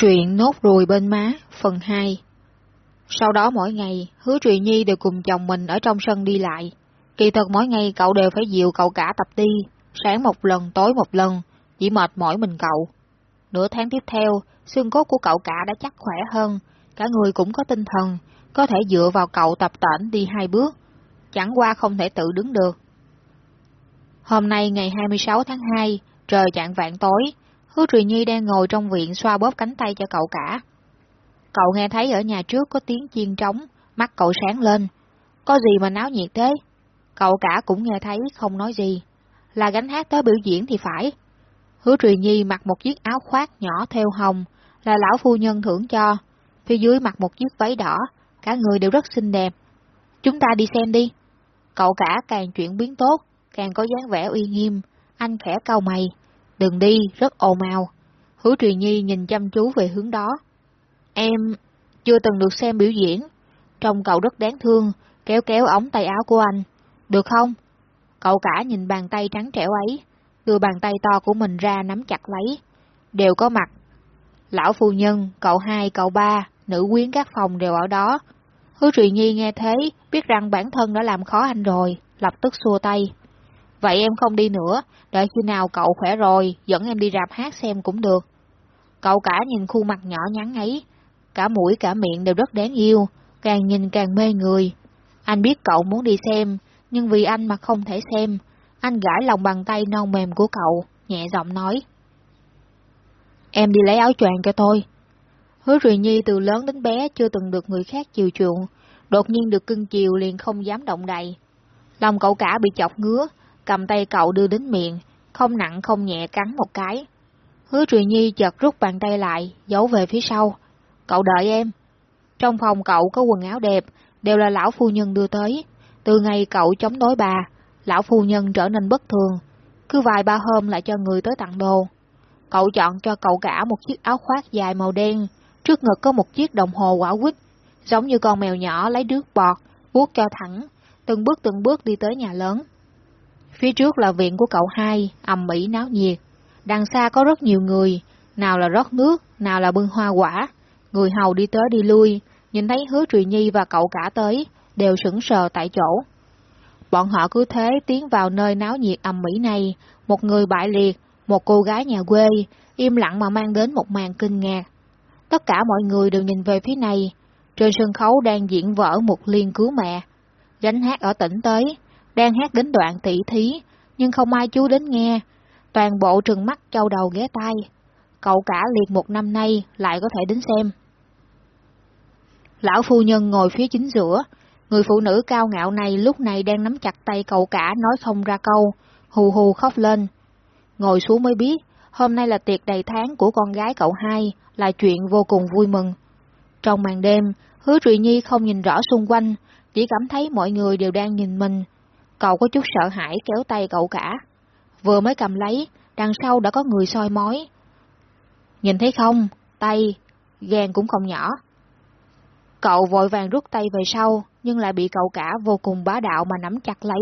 Truyện nốt ruồi bên má, phần 2 Sau đó mỗi ngày, hứa truyện Nhi đều cùng chồng mình ở trong sân đi lại. Kỳ thật mỗi ngày cậu đều phải dịu cậu cả tập đi, sáng một lần, tối một lần, chỉ mệt mỏi mình cậu. Nửa tháng tiếp theo, xương cốt của cậu cả đã chắc khỏe hơn, cả người cũng có tinh thần, có thể dựa vào cậu tập tễnh đi hai bước, chẳng qua không thể tự đứng được. Hôm nay ngày 26 tháng 2, trời chạng vạn tối, Hứa Trùy Nhi đang ngồi trong viện xoa bóp cánh tay cho cậu cả. Cậu nghe thấy ở nhà trước có tiếng chiên trống, mắt cậu sáng lên. Có gì mà náo nhiệt thế? Cậu cả cũng nghe thấy không nói gì. Là gánh hát tới biểu diễn thì phải. Hứa Trùy Nhi mặc một chiếc áo khoác nhỏ theo hồng, là lão phu nhân thưởng cho. Phía dưới mặc một chiếc váy đỏ, cả người đều rất xinh đẹp. Chúng ta đi xem đi. Cậu cả càng chuyển biến tốt, càng có dáng vẻ uy nghiêm, anh khẽ cau mày. Đừng đi, rất ồn ào. Hứa Trì Nhi nhìn chăm chú về hướng đó. Em chưa từng được xem biểu diễn. Trông cậu rất đáng thương, kéo kéo ống tay áo của anh. Được không? Cậu cả nhìn bàn tay trắng trẻo ấy, đưa bàn tay to của mình ra nắm chặt lấy. Đều có mặt. Lão phu nhân, cậu hai, cậu ba, nữ quyến các phòng đều ở đó. Hứa Trì Nhi nghe thế, biết rằng bản thân đã làm khó anh rồi, lập tức xua tay. Vậy em không đi nữa, đợi khi nào cậu khỏe rồi, dẫn em đi rạp hát xem cũng được. Cậu cả nhìn khuôn mặt nhỏ nhắn ấy, cả mũi cả miệng đều rất đáng yêu, càng nhìn càng mê người. Anh biết cậu muốn đi xem, nhưng vì anh mà không thể xem, anh gãi lòng bàn tay non mềm của cậu, nhẹ giọng nói. Em đi lấy áo choàng cho tôi. Hứa Rùi Nhi từ lớn đến bé chưa từng được người khác chiều chuộng, đột nhiên được cưng chiều liền không dám động đậy. Lòng cậu cả bị chọc ngứa, cầm tay cậu đưa đến miệng, không nặng không nhẹ cắn một cái. Hứa Trùy Nhi chợt rút bàn tay lại, giấu về phía sau. Cậu đợi em. Trong phòng cậu có quần áo đẹp, đều là lão phu nhân đưa tới. Từ ngày cậu chống đối bà, lão phu nhân trở nên bất thường. Cứ vài ba hôm lại cho người tới tặng đồ. Cậu chọn cho cậu cả một chiếc áo khoác dài màu đen, trước ngực có một chiếc đồng hồ quả quýt, giống như con mèo nhỏ lấy nước bọt, vuốt cho thẳng, từng bước từng bước đi tới nhà lớn. Phía trước là viện của cậu hai, ầm ĩ náo nhiệt. Đằng xa có rất nhiều người, nào là rót nước, nào là bưng hoa quả. Người hầu đi tới đi lui, nhìn thấy hứa Trùy Nhi và cậu cả tới, đều sững sờ tại chỗ. Bọn họ cứ thế tiến vào nơi náo nhiệt ầm mỹ này, một người bại liệt, một cô gái nhà quê, im lặng mà mang đến một màn kinh ngạc. Tất cả mọi người đều nhìn về phía này, trên sân khấu đang diễn vở một liên cứu mẹ. Gánh hát ở tỉnh tới, đang hát đến đoạn tỷ thí, nhưng không ai chú đến nghe, toàn bộ trừng mắt châu đầu ghé tay Cậu cả liệt một năm nay lại có thể đến xem. Lão phu nhân ngồi phía chính giữa, người phụ nữ cao ngạo này lúc này đang nắm chặt tay cậu cả nói không ra câu, hù hù khóc lên. Ngồi xuống mới biết, hôm nay là tiệc đầy tháng của con gái cậu hai, là chuyện vô cùng vui mừng. Trong màn đêm, hứa Trụy Nhi không nhìn rõ xung quanh, chỉ cảm thấy mọi người đều đang nhìn mình, Cậu có chút sợ hãi kéo tay cậu cả. Vừa mới cầm lấy, đằng sau đã có người soi mói. Nhìn thấy không, tay, ghen cũng không nhỏ. Cậu vội vàng rút tay về sau, nhưng lại bị cậu cả vô cùng bá đạo mà nắm chặt lấy.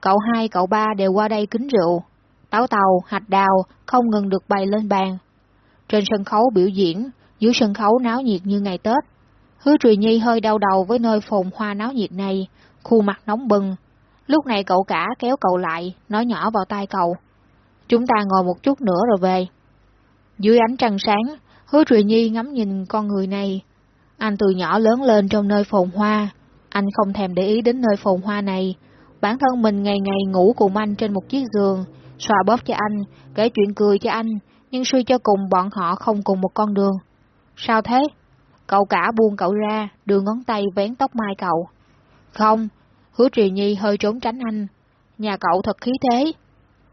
Cậu hai, cậu ba đều qua đây kính rượu. Táo tàu, hạch đào không ngừng được bày lên bàn. Trên sân khấu biểu diễn, dưới sân khấu náo nhiệt như ngày Tết. Hứa Trùy Nhi hơi đau đầu với nơi phồn hoa náo nhiệt này, khuôn mặt nóng bừng, Lúc này cậu cả kéo cậu lại, nói nhỏ vào tai cậu. Chúng ta ngồi một chút nữa rồi về. Dưới ánh trăng sáng, hứa Trùy Nhi ngắm nhìn con người này. Anh từ nhỏ lớn lên trong nơi phồn hoa. Anh không thèm để ý đến nơi phồn hoa này. Bản thân mình ngày ngày ngủ cùng anh trên một chiếc giường, xoa bóp cho anh, kể chuyện cười cho anh, nhưng suy cho cùng bọn họ không cùng một con đường. Sao thế? Cậu cả buông cậu ra, đưa ngón tay vén tóc mai cậu. Không, Hứa Trì Nhi hơi trốn tránh anh. Nhà cậu thật khí thế.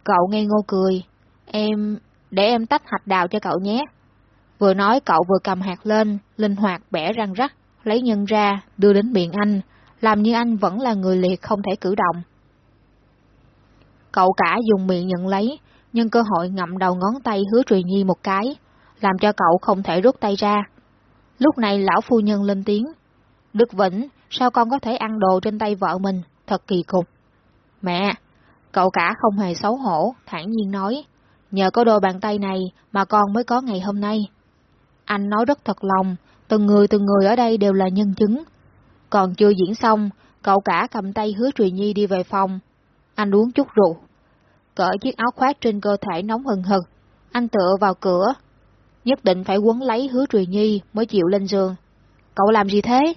Cậu ngây ngô cười. Em... để em tách hạch đào cho cậu nhé. Vừa nói cậu vừa cầm hạt lên, linh hoạt bẻ răng rắc, lấy nhân ra, đưa đến miệng anh, làm như anh vẫn là người liệt không thể cử động. Cậu cả dùng miệng nhận lấy, nhưng cơ hội ngậm đầu ngón tay hứa trùy Nhi một cái, làm cho cậu không thể rút tay ra. Lúc này lão phu nhân lên tiếng. Đức Vĩnh, sao con có thể ăn đồ trên tay vợ mình, thật kỳ cục. Mẹ, cậu cả không hề xấu hổ, thản nhiên nói, nhờ có đôi bàn tay này mà con mới có ngày hôm nay. Anh nói rất thật lòng, từng người từng người ở đây đều là nhân chứng. Còn chưa diễn xong, cậu cả cầm tay hứa Trùy Nhi đi về phòng. Anh uống chút rượu. Cởi chiếc áo khoác trên cơ thể nóng hừng hực. Anh tựa vào cửa. Nhất định phải quấn lấy hứa Trùy Nhi mới chịu lên giường. Cậu làm gì thế?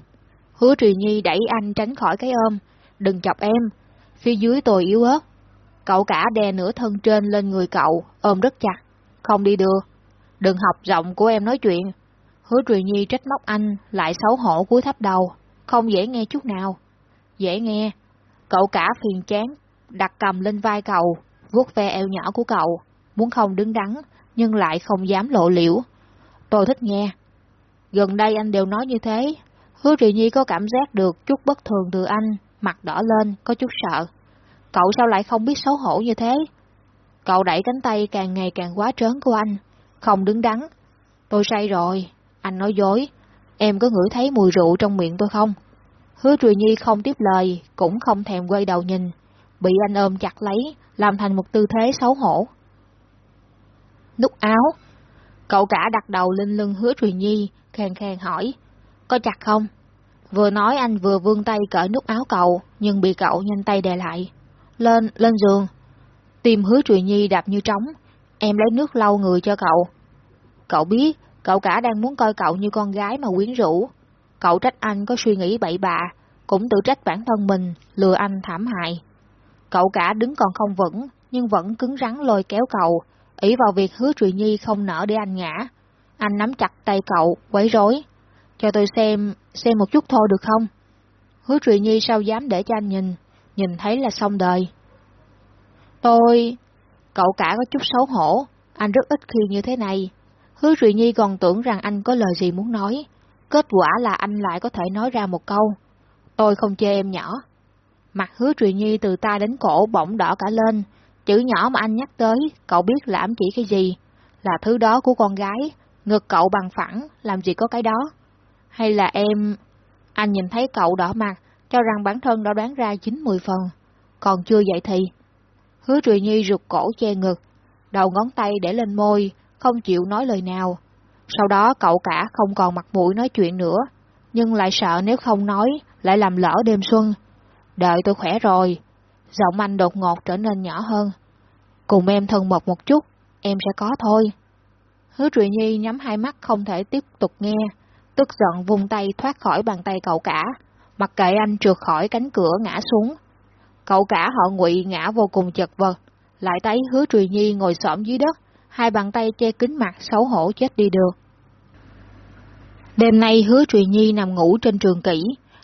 Hứa Trì Nhi đẩy anh tránh khỏi cái ôm. Đừng chọc em. Phía dưới tôi yếu ớt. Cậu cả đè nửa thân trên lên người cậu, ôm rất chặt. Không đi được. Đừng học giọng của em nói chuyện. Hứa Trì Nhi trách móc anh, lại xấu hổ cúi thấp đầu. Không dễ nghe chút nào. Dễ nghe. Cậu cả phiền chán, đặt cầm lên vai cậu, vuốt ve eo nhỏ của cậu, muốn không đứng đắn, nhưng lại không dám lộ liễu. Tôi thích nghe. Gần đây anh đều nói như thế. Hứa Trì Nhi có cảm giác được chút bất thường từ anh, mặt đỏ lên, có chút sợ. Cậu sao lại không biết xấu hổ như thế? Cậu đẩy cánh tay càng ngày càng quá trớn của anh, không đứng đắn. Tôi say rồi, anh nói dối. Em có ngửi thấy mùi rượu trong miệng tôi không? Hứa Trùy Nhi không tiếp lời, cũng không thèm quay đầu nhìn, bị anh ôm chặt lấy, làm thành một tư thế xấu hổ. Nút áo Cậu cả đặt đầu lên lưng hứa Trùy Nhi, khàn khàn hỏi, có chặt không? Vừa nói anh vừa vươn tay cởi nút áo cậu, nhưng bị cậu nhanh tay đè lại. Lên, lên giường. Tim hứa Trùy Nhi đạp như trống, em lấy nước lau người cho cậu. Cậu biết, cậu cả đang muốn coi cậu như con gái mà quyến rũ. Cậu trách anh có suy nghĩ bậy bạ, cũng tự trách bản thân mình, lừa anh thảm hại. Cậu cả đứng còn không vững, nhưng vẫn cứng rắn lôi kéo cậu, ý vào việc hứa Trụy Nhi không nở để anh ngã. Anh nắm chặt tay cậu, quấy rối. Cho tôi xem, xem một chút thôi được không? Hứa Trụy Nhi sao dám để cho anh nhìn, nhìn thấy là xong đời. Tôi... Cậu cả có chút xấu hổ, anh rất ít khi như thế này. Hứa Trụy Nhi còn tưởng rằng anh có lời gì muốn nói. Kết quả là anh lại có thể nói ra một câu. Tôi không chê em nhỏ. Mặt hứa Trụy Nhi từ ta đến cổ bỗng đỏ cả lên. Chữ nhỏ mà anh nhắc tới, cậu biết là ám chỉ cái gì? Là thứ đó của con gái, ngực cậu bằng phẳng, làm gì có cái đó? Hay là em... Anh nhìn thấy cậu đỏ mặt, cho rằng bản thân đã đoán ra 90 phần. Còn chưa vậy thì... Hứa Trùy Nhi rụt cổ che ngực, đầu ngón tay để lên môi, không chịu nói lời nào. Sau đó cậu cả không còn mặt mũi nói chuyện nữa, nhưng lại sợ nếu không nói, lại làm lỡ đêm xuân. Đợi tôi khỏe rồi. Giọng anh đột ngột trở nên nhỏ hơn. Cùng em thân mật một chút, em sẽ có thôi. Hứa Trụy Nhi nhắm hai mắt không thể tiếp tục nghe, tức giận vung tay thoát khỏi bàn tay cậu cả, mặc kệ anh trượt khỏi cánh cửa ngã xuống. Cậu cả họ ngụy ngã vô cùng chật vật, lại thấy hứa Trùy Nhi ngồi xổm dưới đất, hai bàn tay che kính mặt xấu hổ chết đi được. Đêm nay hứa Trùy Nhi nằm ngủ trên trường kỷ,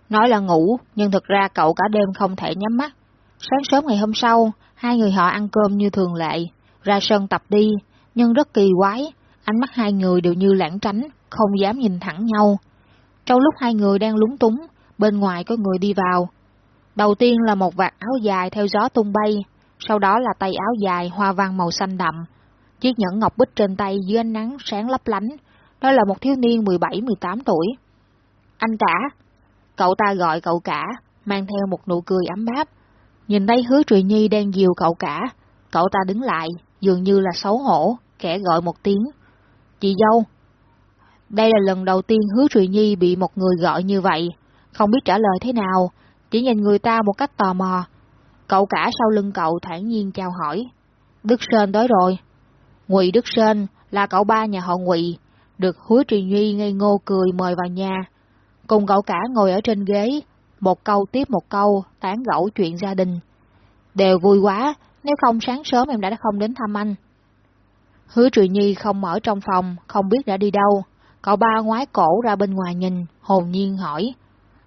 nói là ngủ, nhưng thực ra cậu cả đêm không thể nhắm mắt. Sáng sớm ngày hôm sau, hai người họ ăn cơm như thường lệ, ra sân tập đi, nhưng rất kỳ quái, ánh mắt hai người đều như lãng tránh, không dám nhìn thẳng nhau. Trong lúc hai người đang lúng túng, bên ngoài có người đi vào. Đầu tiên là một vạt áo dài theo gió tung bay, sau đó là tay áo dài hoa văn màu xanh đậm. Chiếc nhẫn ngọc bích trên tay dưới ánh nắng sáng lấp lánh, đó là một thiếu niên 17-18 tuổi. Anh cả, cậu ta gọi cậu cả, mang theo một nụ cười ấm áp. Nhìn thấy hứa Trùy Nhi đang dìu cậu cả, cậu ta đứng lại, dường như là xấu hổ, kẻ gọi một tiếng. Chị dâu, đây là lần đầu tiên hứa Trụy Nhi bị một người gọi như vậy, không biết trả lời thế nào, chỉ nhìn người ta một cách tò mò. Cậu cả sau lưng cậu thản nhiên chào hỏi. Đức Sơn tới rồi. Ngụy Đức Sơn là cậu ba nhà họ Ngụy, được hứa Trụy Nhi ngây ngô cười mời vào nhà. Cùng cậu cả ngồi ở trên ghế, một câu tiếp một câu, tán gẫu chuyện gia đình. Đều vui quá, nếu không sáng sớm em đã không đến thăm anh. Hứa Trụy Nhi không ở trong phòng, không biết đã đi đâu. Cậu ba ngoái cổ ra bên ngoài nhìn, hồn nhiên hỏi.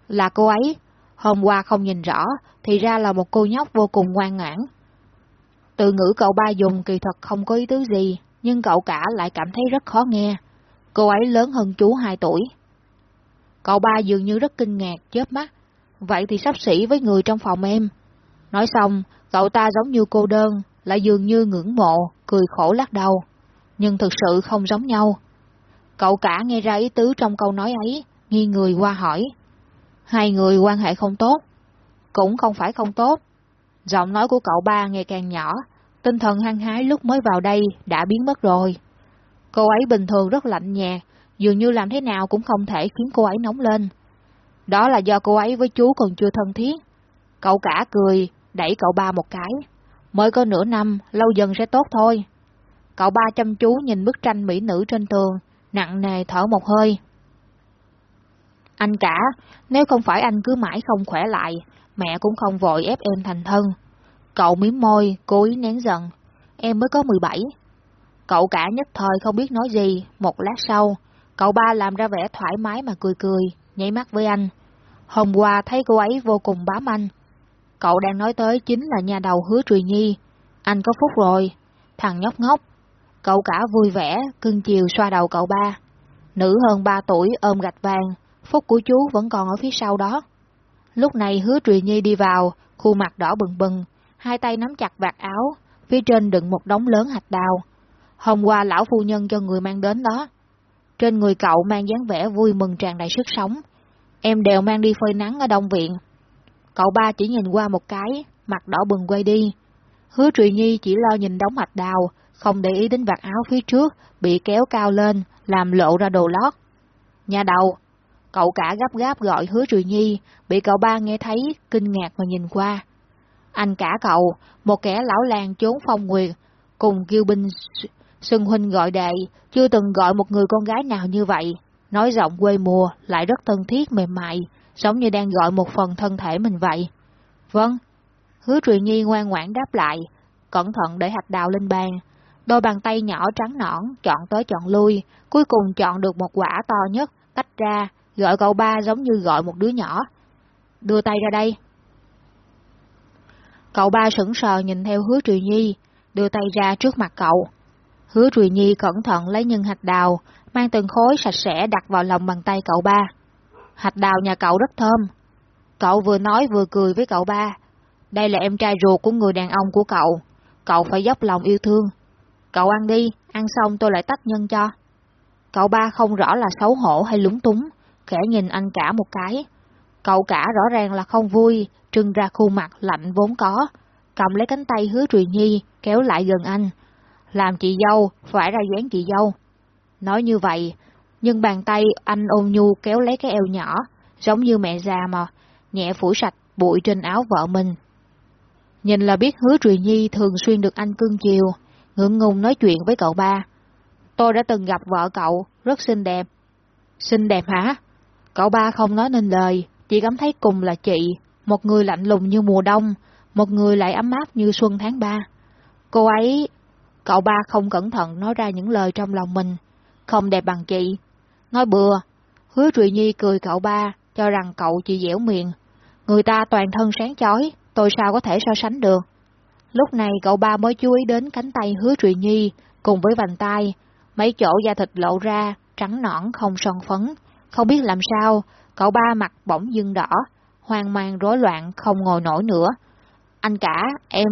Là cô ấy, hôm qua không nhìn rõ, thì ra là một cô nhóc vô cùng ngoan ngoãn. Từ ngữ cậu ba dùng kỳ thật không có ý tứ gì, nhưng cậu cả lại cảm thấy rất khó nghe. Cô ấy lớn hơn chú 2 tuổi. Cậu ba dường như rất kinh ngạc, chớp mắt. Vậy thì sắp xỉ với người trong phòng em. Nói xong, cậu ta giống như cô đơn, lại dường như ngưỡng mộ, cười khổ lắc đầu. Nhưng thực sự không giống nhau. Cậu cả nghe ra ý tứ trong câu nói ấy, nghi người qua hỏi. Hai người quan hệ không tốt. Cũng không phải không tốt. Giọng nói của cậu ba ngày càng nhỏ, tinh thần hăng hái lúc mới vào đây đã biến mất rồi. Cô ấy bình thường rất lạnh nhạt, dường như làm thế nào cũng không thể khiến cô ấy nóng lên. Đó là do cô ấy với chú còn chưa thân thiết. Cậu cả cười, đẩy cậu ba một cái. Mới có nửa năm, lâu dần sẽ tốt thôi. Cậu ba chăm chú nhìn bức tranh mỹ nữ trên tường, nặng nề thở một hơi. Anh cả, nếu không phải anh cứ mãi không khỏe lại, mẹ cũng không vội ép em thành thân. Cậu miếm môi, cố ý nén giận. Em mới có 17. Cậu cả nhất thời không biết nói gì, một lát sau, cậu ba làm ra vẻ thoải mái mà cười cười, nhảy mắt với anh. Hôm qua thấy cô ấy vô cùng bám anh. Cậu đang nói tới chính là nhà đầu hứa Trùy Nhi. Anh có phúc rồi, thằng nhóc ngốc. Cậu cả vui vẻ, cưng chiều xoa đầu cậu ba. Nữ hơn ba tuổi ôm gạch vàng, phúc của chú vẫn còn ở phía sau đó. Lúc này hứa Trùy Nhi đi vào, khuôn mặt đỏ bừng bừng, hai tay nắm chặt vạt áo, phía trên đựng một đống lớn hạt đào. Hôm qua lão phu nhân cho người mang đến đó. Trên người cậu mang dáng vẻ vui mừng tràn đầy sức sống. Em đều mang đi phơi nắng ở Đông Viện. Cậu ba chỉ nhìn qua một cái, mặt đỏ bừng quay đi. Hứa Trùy Nhi chỉ lo nhìn đống hạt đào, không để ý đến vạt áo phía trước, bị kéo cao lên, làm lộ ra đồ lót. Nhà đầu, cậu cả gấp gáp gọi hứa Trùy Nhi, bị cậu ba nghe thấy, kinh ngạc mà nhìn qua. Anh cả cậu, một kẻ lão làng trốn phong nguyệt, cùng kêu binh Xuân Huynh gọi đệ, chưa từng gọi một người con gái nào như vậy, nói giọng quê mùa, lại rất thân thiết mềm mại, giống như đang gọi một phần thân thể mình vậy. Vâng, hứa truyền nhi ngoan ngoãn đáp lại, cẩn thận để hạt đào lên bàn. Đôi bàn tay nhỏ trắng nõn, chọn tới chọn lui, cuối cùng chọn được một quả to nhất, tách ra, gọi cậu ba giống như gọi một đứa nhỏ. Đưa tay ra đây. Cậu ba sững sờ nhìn theo hứa Trùy nhi, đưa tay ra trước mặt cậu. Hứa Trùy Nhi cẩn thận lấy nhân hạt đào, mang từng khối sạch sẽ đặt vào lòng bàn tay cậu ba. Hạt đào nhà cậu rất thơm. Cậu vừa nói vừa cười với cậu ba. Đây là em trai ruột của người đàn ông của cậu. Cậu phải dốc lòng yêu thương. Cậu ăn đi, ăn xong tôi lại tách nhân cho. Cậu ba không rõ là xấu hổ hay lúng túng, khẽ nhìn anh cả một cái. Cậu cả rõ ràng là không vui, trưng ra khuôn mặt lạnh vốn có, cầm lấy cánh tay hứa Trùy Nhi, kéo lại gần anh, làm chị dâu, phải ra dáng chị dâu. Nói như vậy, nhưng bàn tay anh ôn nhu kéo lấy cái eo nhỏ, giống như mẹ già mà, nhẹ phủ sạch bụi trên áo vợ mình. Nhìn là biết hứa Trùy Nhi thường xuyên được anh cưng chiều, ngượng ngùng nói chuyện với cậu ba. Tôi đã từng gặp vợ cậu, rất xinh đẹp. Xinh đẹp hả? Cậu ba không nói nên lời, chỉ cảm thấy cùng là chị, một người lạnh lùng như mùa đông, một người lại ấm áp như xuân tháng ba. Cô ấy Cậu ba không cẩn thận nói ra những lời trong lòng mình, không đẹp bằng chị. Nói bừa, hứa Trụy Nhi cười cậu ba, cho rằng cậu chỉ dẻo miệng. Người ta toàn thân sáng chói, tôi sao có thể so sánh được. Lúc này cậu ba mới chú ý đến cánh tay hứa Trụy Nhi, cùng với vành tay, mấy chỗ da thịt lộ ra, trắng nõn không son phấn. Không biết làm sao, cậu ba mặt bỗng dưng đỏ, hoang mang rối loạn không ngồi nổi nữa. Anh cả, em,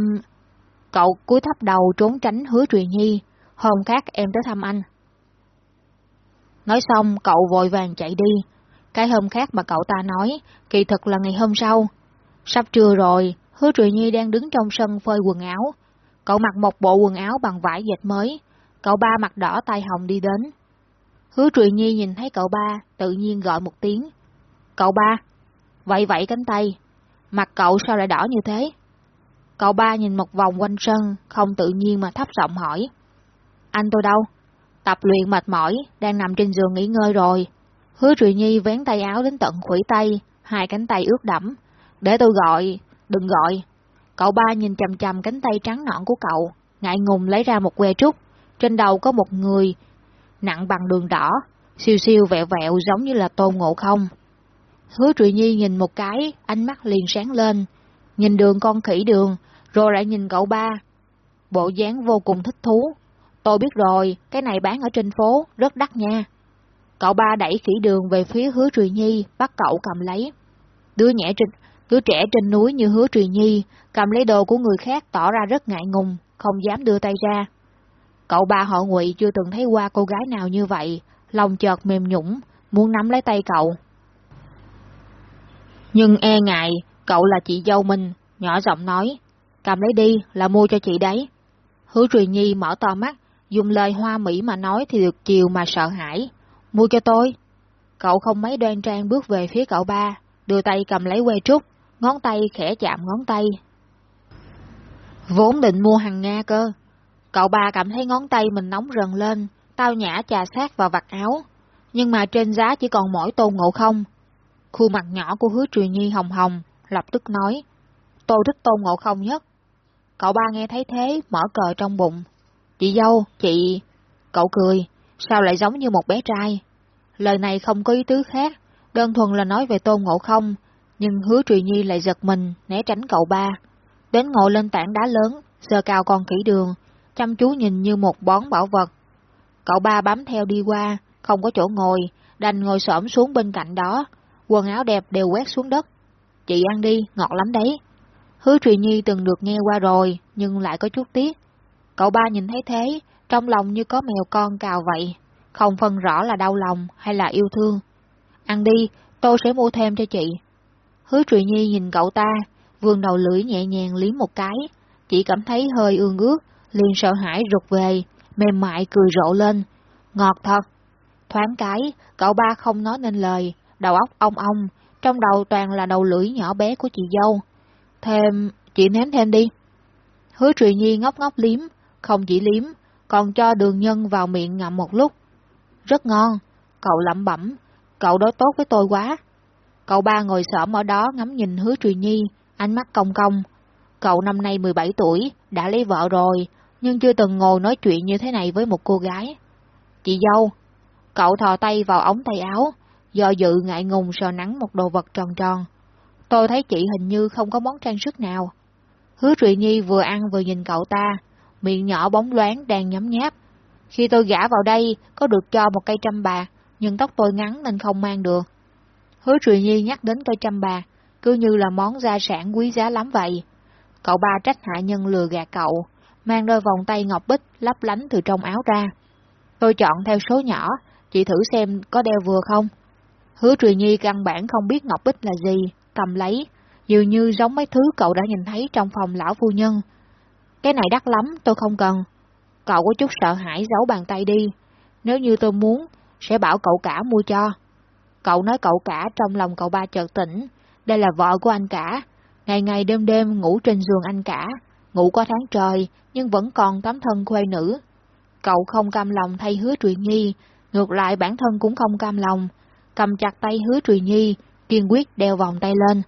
Cậu cúi thấp đầu trốn tránh hứa truyền nhi, hôm khác em tới thăm anh. Nói xong, cậu vội vàng chạy đi. Cái hôm khác mà cậu ta nói, kỳ thực là ngày hôm sau. Sắp trưa rồi, hứa Trụy nhi đang đứng trong sân phơi quần áo. Cậu mặc một bộ quần áo bằng vải dệt mới. Cậu ba mặt đỏ tay hồng đi đến. Hứa Trụy nhi nhìn thấy cậu ba, tự nhiên gọi một tiếng. Cậu ba, vậy vậy cánh tay. Mặt cậu sao lại đỏ như thế? Cậu ba nhìn một vòng quanh sân, không tự nhiên mà thấp giọng hỏi. Anh tôi đâu? Tập luyện mệt mỏi, đang nằm trên giường nghỉ ngơi rồi. Hứa Trụy Nhi vén tay áo đến tận khuỷu tay, hai cánh tay ướt đẫm. Để tôi gọi, đừng gọi. Cậu ba nhìn chầm chầm cánh tay trắng nõn của cậu, ngại ngùng lấy ra một que trúc. Trên đầu có một người, nặng bằng đường đỏ, siêu siêu vẹo vẹo giống như là tôn ngộ không. Hứa Trụy Nhi nhìn một cái, ánh mắt liền sáng lên. Nhìn đường con khỉ đường, rồi lại nhìn cậu ba. Bộ dáng vô cùng thích thú. Tôi biết rồi, cái này bán ở trên phố, rất đắt nha. Cậu ba đẩy khỉ đường về phía hứa Trụy Nhi, bắt cậu cầm lấy. Đứa nhẹ trên, đứa trẻ trên núi như hứa Trùy Nhi, cầm lấy đồ của người khác tỏ ra rất ngại ngùng, không dám đưa tay ra. Cậu ba họ ngụy chưa từng thấy qua cô gái nào như vậy, lòng chợt mềm nhũng, muốn nắm lấy tay cậu. Nhưng e ngại, cậu là chị dâu mình, nhỏ giọng nói, Cầm lấy đi, là mua cho chị đấy. Hứa Truyền Nhi mở to mắt, dùng lời hoa mỹ mà nói thì được chiều mà sợ hãi. Mua cho tôi. Cậu không mấy đoan trang bước về phía cậu ba, đưa tay cầm lấy que trúc, ngón tay khẽ chạm ngón tay. Vốn định mua hàng Nga cơ. Cậu ba cảm thấy ngón tay mình nóng rần lên, tao nhã trà sát vào vặt áo. Nhưng mà trên giá chỉ còn mỗi tôn ngộ không. Khuôn mặt nhỏ của hứa truyền nhi hồng hồng, lập tức nói, tôi thích tôn ngộ không nhất. Cậu ba nghe thấy thế, mở cờ trong bụng. Chị dâu, chị... Cậu cười, sao lại giống như một bé trai? Lời này không có ý tứ khác, đơn thuần là nói về tôn ngộ không, nhưng hứa Trùy Nhi lại giật mình, né tránh cậu ba. Đến ngồi lên tảng đá lớn, sờ cao con kỹ đường, chăm chú nhìn như một bón bảo vật. Cậu ba bám theo đi qua, không có chỗ ngồi, đành ngồi xổm xuống bên cạnh đó, quần áo đẹp đều quét xuống đất. Chị ăn đi, ngọt lắm đấy. Hứa Trùy Nhi từng được nghe qua rồi, nhưng lại có chút tiếc. Cậu ba nhìn thấy thế, trong lòng như có mèo con cào vậy, không phân rõ là đau lòng hay là yêu thương. Ăn đi, tôi sẽ mua thêm cho chị. Hứa Trùy Nhi nhìn cậu ta, vương đầu lưỡi nhẹ nhàng liếm một cái, chỉ cảm thấy hơi ương ướt, liền sợ hãi rụt về, mềm mại cười rộ lên. Ngọt thật. Thoáng cái, cậu ba không nói nên lời, đầu óc ong ong, trong đầu toàn là đầu lưỡi nhỏ bé của chị dâu. Thêm, chị nếm thêm đi. Hứa Trùy Nhi ngốc ngốc liếm, không chỉ liếm, còn cho đường nhân vào miệng ngậm một lúc. Rất ngon, cậu lẩm bẩm, cậu đối tốt với tôi quá. Cậu ba ngồi xổm ở đó ngắm nhìn hứa Trùy Nhi, ánh mắt cong cong. Cậu năm nay 17 tuổi, đã lấy vợ rồi, nhưng chưa từng ngồi nói chuyện như thế này với một cô gái. Chị dâu, cậu thò tay vào ống tay áo, do dự ngại ngùng sờ nắng một đồ vật tròn tròn. Tôi thấy chị hình như không có món trang sức nào. Hứa Trụy Nhi vừa ăn vừa nhìn cậu ta, miệng nhỏ bóng loáng đang nhấm nháp. Khi tôi gả vào đây, có được cho một cây trăm bạc, nhưng tóc tôi ngắn nên không mang được. Hứa Trùy Nhi nhắc đến cây trăm bạc, cứ như là món gia sản quý giá lắm vậy. Cậu ba trách hạ nhân lừa gạt cậu, mang đôi vòng tay ngọc bích lấp lánh từ trong áo ra. Tôi chọn theo số nhỏ, chị thử xem có đeo vừa không. Hứa Trùy Nhi căn bản không biết ngọc bích là gì, cầm lấy, dường như giống mấy thứ cậu đã nhìn thấy trong phòng lão phu nhân. Cái này đắt lắm, tôi không cần. Cậu có chút sợ hãi giấu bàn tay đi. Nếu như tôi muốn, sẽ bảo cậu cả mua cho. Cậu nói cậu cả trong lòng cậu ba chợt tỉnh. Đây là vợ của anh cả. Ngày ngày đêm đêm ngủ trên giường anh cả. Ngủ có tháng trời, nhưng vẫn còn tấm thân khuê nữ. Cậu không cam lòng thay hứa truyền Nhi, ngược lại bản thân cũng không cam lòng. Cầm chặt tay hứa truyền Nhi, kiên quyết đeo vòng tay lên.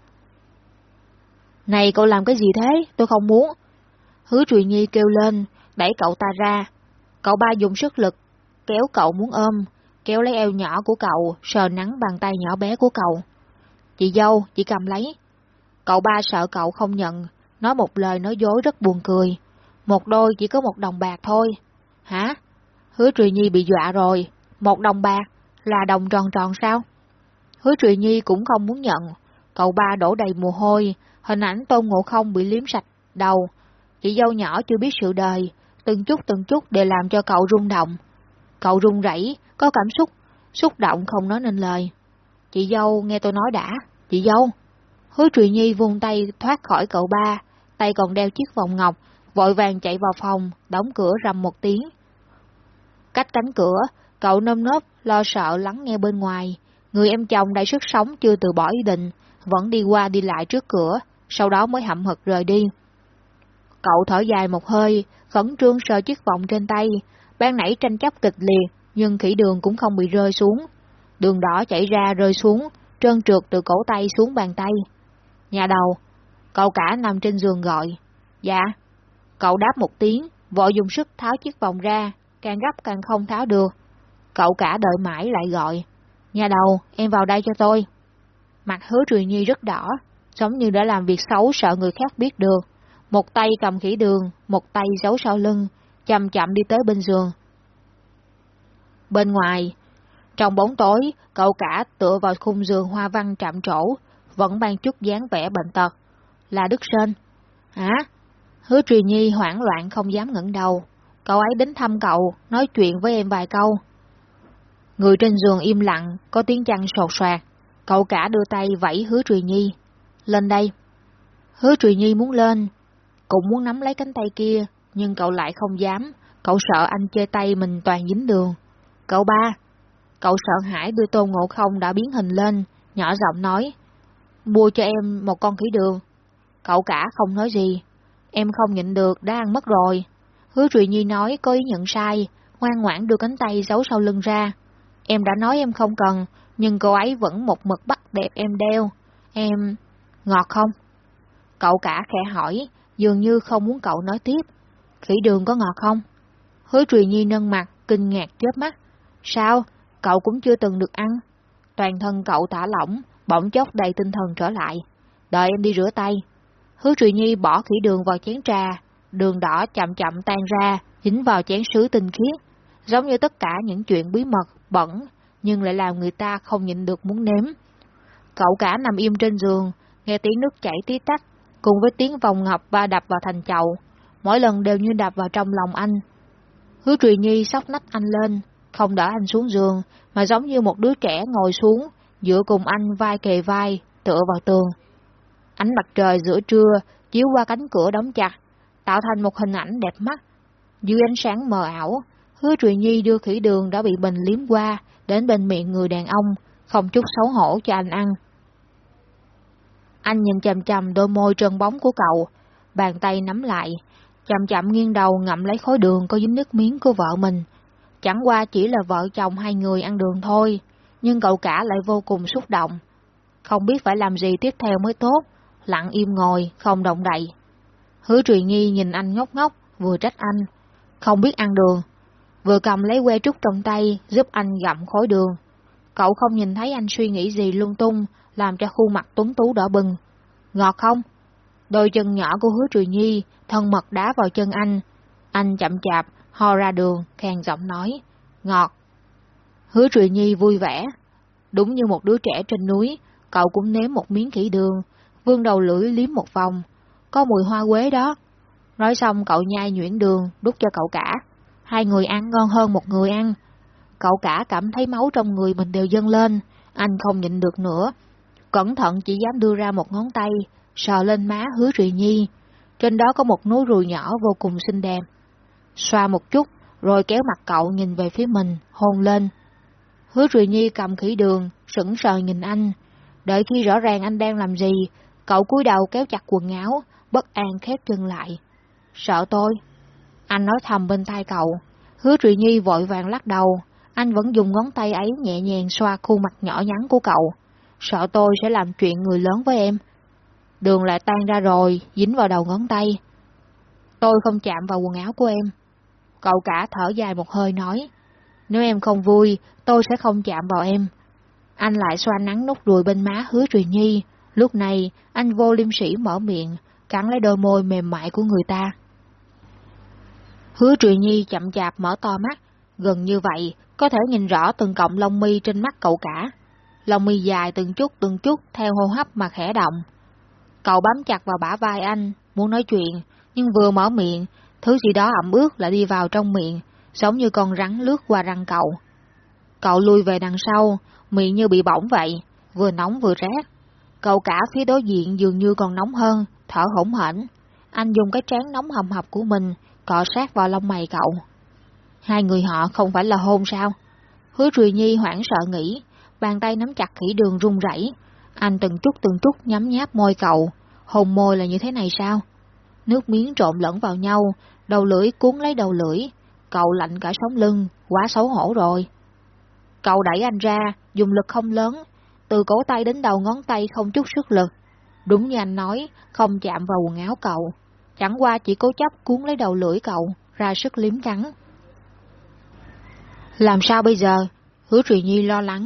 Này cậu làm cái gì thế? Tôi không muốn. Hứa truyền Nhi kêu lên, đẩy cậu ta ra. Cậu ba dùng sức lực, kéo cậu muốn ôm, kéo lấy eo nhỏ của cậu, sờ nắng bàn tay nhỏ bé của cậu. Chị dâu, chị cầm lấy. Cậu ba sợ cậu không nhận, nói một lời nói dối rất buồn cười. Một đôi chỉ có một đồng bạc thôi. Hả? Hứa Trùy Nhi bị dọa rồi. Một đồng bạc? Là đồng tròn tròn sao? Hứa Trùy Nhi cũng không muốn nhận. Cậu ba đổ đầy mồ hôi, hình ảnh tôn ngộ không bị liếm sạch đầu. Chị dâu nhỏ chưa biết sự đời, từng chút từng chút để làm cho cậu rung động. Cậu rung rẩy, có cảm xúc, xúc động không nói nên lời. Chị dâu nghe tôi nói đã, chị dâu. Hứa Trùy Nhi vung tay thoát khỏi cậu ba, tay còn đeo chiếc vòng ngọc, vội vàng chạy vào phòng, đóng cửa rầm một tiếng. Cách cánh cửa, cậu nâm nớp, lo sợ lắng nghe bên ngoài. Người em chồng đầy sức sống chưa từ bỏ ý định, vẫn đi qua đi lại trước cửa, sau đó mới hậm hực rời đi. Cậu thở dài một hơi, khẩn trương sờ chiếc vòng trên tay, ban nãy tranh chấp kịch liệt, nhưng khỉ đường cũng không bị rơi xuống. Đường đỏ chảy ra rơi xuống, trơn trượt từ cổ tay xuống bàn tay. Nhà đầu, cậu cả nằm trên giường gọi. Dạ. Cậu đáp một tiếng, vội dùng sức tháo chiếc vòng ra, càng gấp càng không tháo được. Cậu cả đợi mãi lại gọi. Nhà đầu, em vào đây cho tôi. Mặt hứa Truyền Nhi rất đỏ, giống như đã làm việc xấu sợ người khác biết được. Một tay cầm khỉ đường, một tay giấu sau lưng, chậm chậm đi tới bên giường. Bên ngoài, trong bóng tối, cậu cả tựa vào khung giường hoa văn trạm trổ, vẫn mang chút dáng vẻ bệnh tật. Là Đức Sơn. Hả? Hứa Truyền Nhi hoảng loạn không dám ngẩng đầu. Cậu ấy đến thăm cậu, nói chuyện với em vài câu. Người trên giường im lặng, có tiếng chăn sột soạt. Cậu cả đưa tay vẫy hứa Trì Nhi. Lên đây. Hứa Trì Nhi muốn lên, cũng muốn nắm lấy cánh tay kia, nhưng cậu lại không dám, cậu sợ anh chơi tay mình toàn dính đường. Cậu ba, Cậu sợ hãi đưa tôn ngộ không đã biến hình lên, nhỏ giọng nói, mua cho em một con khỉ đường. Cậu cả không nói gì, em không nhịn được đã ăn mất rồi. Hứa Trụy Nhi nói có ý nhận sai, ngoan ngoãn đưa cánh tay giấu sau lưng ra. Em đã nói em không cần, nhưng cô ấy vẫn một mực bắt đẹp em đeo. Em... ngọt không? Cậu cả khẽ hỏi, dường như không muốn cậu nói tiếp. Khỉ đường có ngọt không? Hứa Trùy Nhi nâng mặt, kinh ngạc chớp mắt. Sao? Cậu cũng chưa từng được ăn. Toàn thân cậu thả lỏng, bỗng chốc đầy tinh thần trở lại. Đợi em đi rửa tay. Hứa Trùy Nhi bỏ khỉ đường vào chén trà, đường đỏ chậm chậm tan ra, dính vào chén sứ tinh khiết. Giống như tất cả những chuyện bí mật, bẩn, nhưng lại làm người ta không nhịn được muốn nếm. Cậu cả nằm im trên giường, nghe tiếng nước chảy tí tách, cùng với tiếng vòng ngọc ba đập vào thành chậu, mỗi lần đều như đập vào trong lòng anh. Hứa Trùy Nhi sóc nách anh lên, không đỡ anh xuống giường, mà giống như một đứa trẻ ngồi xuống, giữa cùng anh vai kề vai, tựa vào tường. Ánh mặt trời giữa trưa chiếu qua cánh cửa đóng chặt, tạo thành một hình ảnh đẹp mắt. Dưới ánh sáng mờ ảo, hứa Trùy Nhi đưa khỉ đường đã bị bình liếm qua đến bên miệng người đàn ông, không chút xấu hổ cho anh ăn. Anh nhìn chầm chầm đôi môi trơn bóng của cậu, bàn tay nắm lại, chậm chậm nghiêng đầu ngậm lấy khối đường có dính nước miếng của vợ mình. Chẳng qua chỉ là vợ chồng hai người ăn đường thôi, nhưng cậu cả lại vô cùng xúc động. Không biết phải làm gì tiếp theo mới tốt, lặng im ngồi, không động đậy. Hứa Trùy Nhi nhìn anh ngốc ngốc, vừa trách anh, không biết ăn đường, vừa cầm lấy que trúc trong tay giúp anh gặm khối đường. Cậu không nhìn thấy anh suy nghĩ gì lung tung, làm cho khuôn mặt tuấn tú đỏ bừng. Ngọt không? Đôi chân nhỏ của hứa Trùy Nhi thân mật đá vào chân anh. Anh chậm chạp, ho ra đường, khen giọng nói, ngọt. Hứa Trùy Nhi vui vẻ. Đúng như một đứa trẻ trên núi, cậu cũng nếm một miếng khỉ đường, vương đầu lưỡi liếm một vòng. Có mùi hoa quế đó. Nói xong cậu nhai nhuyễn đường, đút cho cậu cả. Hai người ăn ngon hơn một người ăn. Cậu cả cảm thấy máu trong người mình đều dâng lên, anh không nhịn được nữa. Cẩn thận chỉ dám đưa ra một ngón tay, sờ lên má hứa Trụy Nhi. Trên đó có một núi ruồi nhỏ vô cùng xinh đẹp. Xoa một chút, rồi kéo mặt cậu nhìn về phía mình, hôn lên. Hứa Trụy Nhi cầm khỉ đường, sững sờ nhìn anh. Đợi khi rõ ràng anh đang làm gì, cậu cúi đầu kéo chặt quần áo, bất an khép chân lại. Sợ tôi. Anh nói thầm bên tai cậu. Hứa Trụy Nhi vội vàng lắc đầu. Anh vẫn dùng ngón tay ấy nhẹ nhàng xoa khuôn mặt nhỏ nhắn của cậu. Sợ tôi sẽ làm chuyện người lớn với em. Đường lại tan ra rồi, dính vào đầu ngón tay. Tôi không chạm vào quần áo của em. Cậu cả thở dài một hơi nói, nếu em không vui, tôi sẽ không chạm vào em. Anh lại xoa nắng nốt ruồi bên má hứa Truyền Nhi. Lúc này, anh vô liêm sĩ mở miệng, cắn lấy đôi môi mềm mại của người ta. Hứa Truyền Nhi chậm chạp mở to mắt, gần như vậy, có thể nhìn rõ từng cọng lông mi trên mắt cậu cả. Lông mi dài từng chút từng chút theo hô hấp mà khẽ động. Cậu bám chặt vào bả vai anh, muốn nói chuyện, nhưng vừa mở miệng, thứ gì đó ẩm ướt lại đi vào trong miệng, giống như con rắn lướt qua răng cậu. Cậu lui về đằng sau, miệng như bị bỏng vậy, vừa nóng vừa rét. Cậu cả phía đối diện dường như còn nóng hơn, thở hổn hển. Anh dùng cái trán nóng hầm hập của mình, cọ sát vào lông mày cậu. Hai người họ không phải là hôn sao? Hứa Trùy Nhi hoảng sợ nghĩ, bàn tay nắm chặt khỉ đường run rẩy. Anh từng chút từng chút nhắm nháp môi cậu, hồn môi là như thế này sao? Nước miếng trộn lẫn vào nhau, đầu lưỡi cuốn lấy đầu lưỡi, cậu lạnh cả sống lưng, quá xấu hổ rồi. Cậu đẩy anh ra, dùng lực không lớn, từ cổ tay đến đầu ngón tay không chút sức lực. Đúng như anh nói, không chạm vào quần áo cậu, chẳng qua chỉ cố chấp cuốn lấy đầu lưỡi cậu, ra sức liếm cắn. Làm sao bây giờ? Hứa Trùy Nhi lo lắng.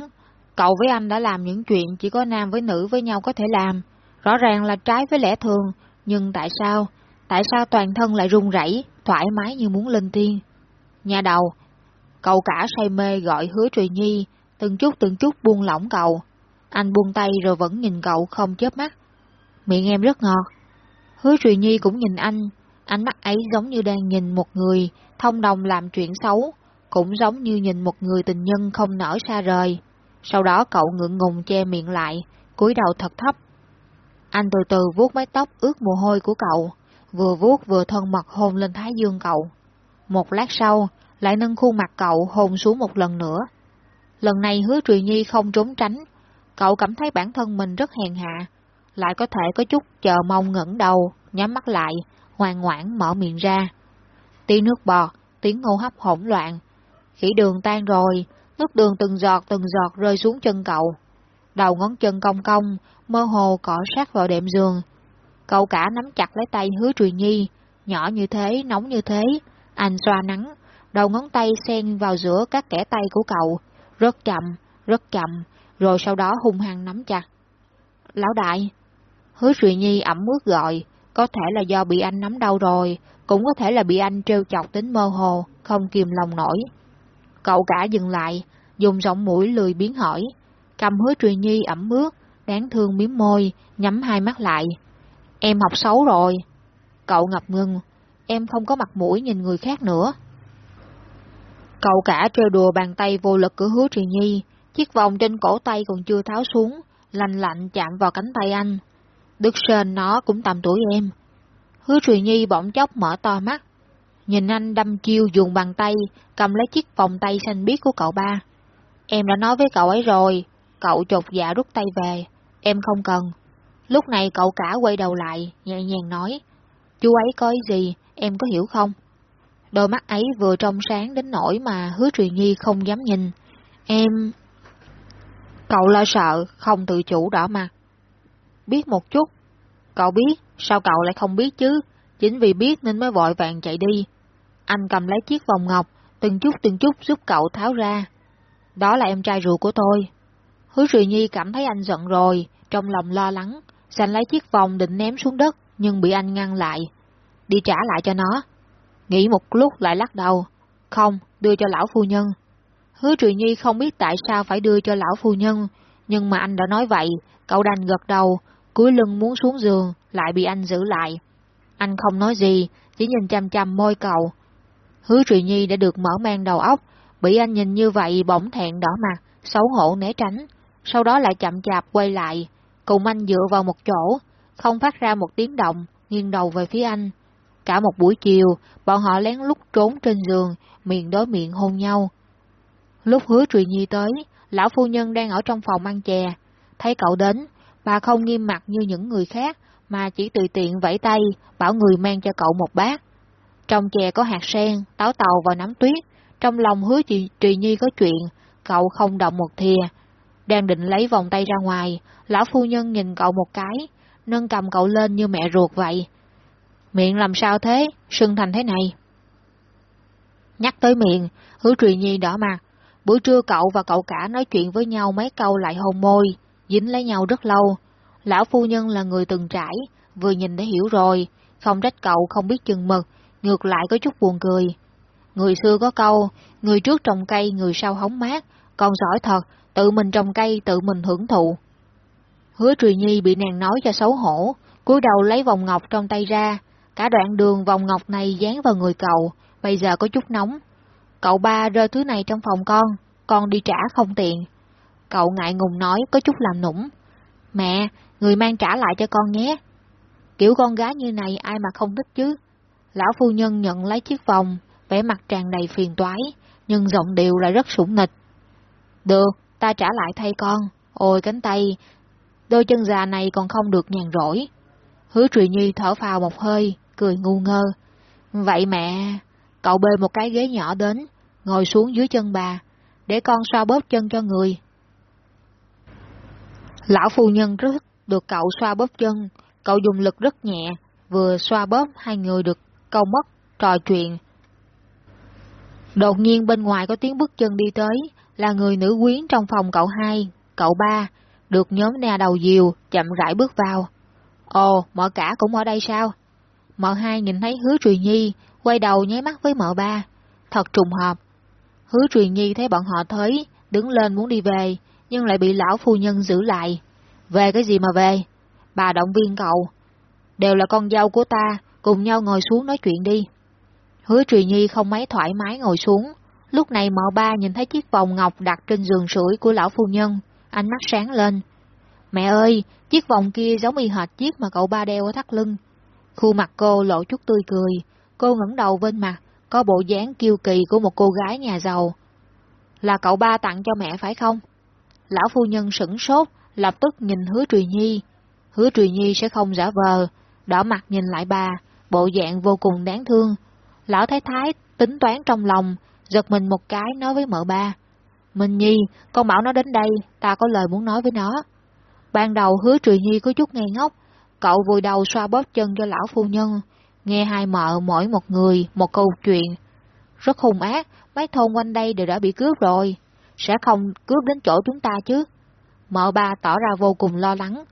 Cậu với anh đã làm những chuyện chỉ có nam với nữ với nhau có thể làm. Rõ ràng là trái với lẽ thường, nhưng tại sao? Tại sao toàn thân lại run rẩy, thoải mái như muốn lên thiên? Nhà đầu, cậu cả say mê gọi hứa Trùy Nhi, từng chút từng chút buông lỏng cậu. Anh buông tay rồi vẫn nhìn cậu không chớp mắt. Miệng em rất ngọt. Hứa Trùy Nhi cũng nhìn anh, ánh mắt ấy giống như đang nhìn một người thông đồng làm chuyện xấu, cũng giống như nhìn một người tình nhân không nở xa rời. Sau đó cậu ngượng ngùng che miệng lại, cúi đầu thật thấp. Anh từ từ vuốt mái tóc ướt mồ hôi của cậu, vừa vuốt vừa thân mật hôn lên thái dương cậu. Một lát sau, lại nâng khuôn mặt cậu hôn xuống một lần nữa. Lần này hứa Trùy Nhi không trốn tránh, cậu cảm thấy bản thân mình rất hèn hạ, lại có thể có chút chờ mong ngẩng đầu, nhắm mắt lại, ngoan ngoãn mở miệng ra. Tiếng nước bọt, tiếng hô hấp hỗn loạn. Khỉ đường tan rồi, nước đường từng giọt từng giọt rơi xuống chân cậu. Đầu ngón chân cong cong, mơ hồ cỏ sát vào đệm giường. Cậu cả nắm chặt lấy tay hứa Trùy Nhi, nhỏ như thế, nóng như thế, anh xoa nắng, đầu ngón tay xen vào giữa các kẻ tay của cậu, rất chậm, rất chậm, rồi sau đó hung hăng nắm chặt. Lão đại, hứa Trùy Nhi ẩm ướt gọi, có thể là do bị anh nắm đau rồi, cũng có thể là bị anh trêu chọc tính mơ hồ, không kìm lòng nổi. Cậu cả dừng lại, dùng giọng mũi lười biến hỏi, cầm hứa Trùy Nhi ẩm ướt, đáng thương miếm môi, nhắm hai mắt lại. Em học xấu rồi. Cậu ngập ngừng, em không có mặt mũi nhìn người khác nữa. Cậu cả trêu đùa bàn tay vô lực của hứa Trì Nhi, chiếc vòng trên cổ tay còn chưa tháo xuống, lạnh lạnh chạm vào cánh tay anh. Đức Sơn nó cũng tầm tuổi em. Hứa Trì Nhi bỗng chốc mở to mắt, nhìn anh đâm chiêu dùng bàn tay, cầm lấy chiếc vòng tay xanh biếc của cậu ba. Em đã nói với cậu ấy rồi, cậu chột dạ rút tay về, em không cần. Lúc này cậu cả quay đầu lại, nhẹ nhàng nói, chú ấy có ý gì, em có hiểu không? Đôi mắt ấy vừa trong sáng đến nỗi mà hứa truyền nhi không dám nhìn. Em... Cậu lo sợ, không tự chủ đỏ mặt. Biết một chút. Cậu biết, sao cậu lại không biết chứ? Chính vì biết nên mới vội vàng chạy đi. Anh cầm lấy chiếc vòng ngọc, từng chút từng chút giúp cậu tháo ra. Đó là em trai ruột của tôi. Hứa truyền Nhi cảm thấy anh giận rồi, trong lòng lo lắng, giành lấy chiếc vòng định ném xuống đất, nhưng bị anh ngăn lại. Đi trả lại cho nó. Nghĩ một lúc lại lắc đầu. Không, đưa cho lão phu nhân. Hứa Trì Nhi không biết tại sao phải đưa cho lão phu nhân, nhưng mà anh đã nói vậy, cậu đành gật đầu, cúi lưng muốn xuống giường, lại bị anh giữ lại. Anh không nói gì, chỉ nhìn chăm chăm môi cậu. Hứa Trì Nhi đã được mở mang đầu óc, bị anh nhìn như vậy bỗng thẹn đỏ mặt, xấu hổ né tránh, sau đó lại chậm chạp quay lại, cùng anh dựa vào một chỗ, không phát ra một tiếng động, nghiêng đầu về phía anh. Cả một buổi chiều, bọn họ lén lút trốn trên giường, miệng đối miệng hôn nhau. Lúc hứa truyền nhi tới, lão phu nhân đang ở trong phòng ăn chè. Thấy cậu đến, bà không nghiêm mặt như những người khác, mà chỉ tùy tiện vẫy tay, bảo người mang cho cậu một bát. Trong chè có hạt sen, táo tàu và nắm tuyết, trong lòng hứa Trùy nhi có chuyện, cậu không động một thìa. Đang định lấy vòng tay ra ngoài, lão phu nhân nhìn cậu một cái, nâng cầm cậu lên như mẹ ruột vậy. Miệng làm sao thế, sưng thành thế này? Nhắc tới miệng, hứa trùy nhi đỏ mặt. Buổi trưa cậu và cậu cả nói chuyện với nhau mấy câu lại hôn môi, dính lấy nhau rất lâu. Lão phu nhân là người từng trải, vừa nhìn đã hiểu rồi, không trách cậu không biết chừng mực, ngược lại có chút buồn cười. Người xưa có câu, người trước trồng cây, người sau hóng mát, còn giỏi thật, tự mình trồng cây, tự mình hưởng thụ. Hứa Trùy Nhi bị nàng nói cho xấu hổ, cúi đầu lấy vòng ngọc trong tay ra, cả đoạn đường vòng ngọc này dán vào người cậu, bây giờ có chút nóng. Cậu ba rơi thứ này trong phòng con, con đi trả không tiện. Cậu ngại ngùng nói có chút làm nũng. Mẹ, người mang trả lại cho con nhé. Kiểu con gái như này ai mà không thích chứ. Lão phu nhân nhận lấy chiếc vòng, vẻ mặt tràn đầy phiền toái, nhưng giọng điệu lại rất sủng nịch. Được, ta trả lại thay con. Ôi cánh tay, đôi chân già này còn không được nhàn rỗi. Hứa Trùy Nhi thở phào một hơi, cười ngu ngơ. Vậy mẹ, cậu bê một cái ghế nhỏ đến, ngồi xuống dưới chân bà, để con xoa bóp chân cho người. Lão phu nhân rất được cậu xoa bóp chân, cậu dùng lực rất nhẹ, vừa xoa bóp hai người được câu mất, trò chuyện. Đột nhiên bên ngoài có tiếng bước chân đi tới, là người nữ quyến trong phòng cậu hai, cậu ba, được nhóm nè đầu diều, chậm rãi bước vào. Ồ, mợ cả cũng ở đây sao? Mợ hai nhìn thấy hứa truyền nhi, quay đầu nháy mắt với mợ ba. Thật trùng hợp. Hứa truyền nhi thấy bọn họ thấy, đứng lên muốn đi về, nhưng lại bị lão phu nhân giữ lại. Về cái gì mà về? Bà động viên cậu. Đều là con dâu của ta, cùng nhau ngồi xuống nói chuyện đi. Hứa truyền nhi không mấy thoải mái ngồi xuống. Lúc này mợ ba nhìn thấy chiếc vòng ngọc đặt trên giường sưởi của lão phu nhân, ánh mắt sáng lên. Mẹ ơi, chiếc vòng kia giống y hệt chiếc mà cậu ba đeo ở thắt lưng. Khuôn mặt cô lộ chút tươi cười, cô ngẩng đầu bên mặt, có bộ dáng kiêu kỳ của một cô gái nhà giàu. là cậu ba tặng cho mẹ phải không? Lão phu nhân sửng sốt, lập tức nhìn hứa Trùy Nhi. Hứa Trùy Nhi sẽ không giả vờ, đỏ mặt nhìn lại bà, bộ dạng vô cùng đáng thương. Lão Thái Thái tính toán trong lòng, giật mình một cái nói với mợ ba. Minh Nhi, con bảo nó đến đây, ta có lời muốn nói với nó. Ban đầu hứa Trùy Nhi có chút ngây ngốc, cậu vùi đầu xoa bóp chân cho lão phu nhân, nghe hai mợ mỗi một người một câu chuyện. Rất hung ác, mấy thôn quanh đây đều đã bị cướp rồi, sẽ không cướp đến chỗ chúng ta chứ. Mợ ba tỏ ra vô cùng lo lắng.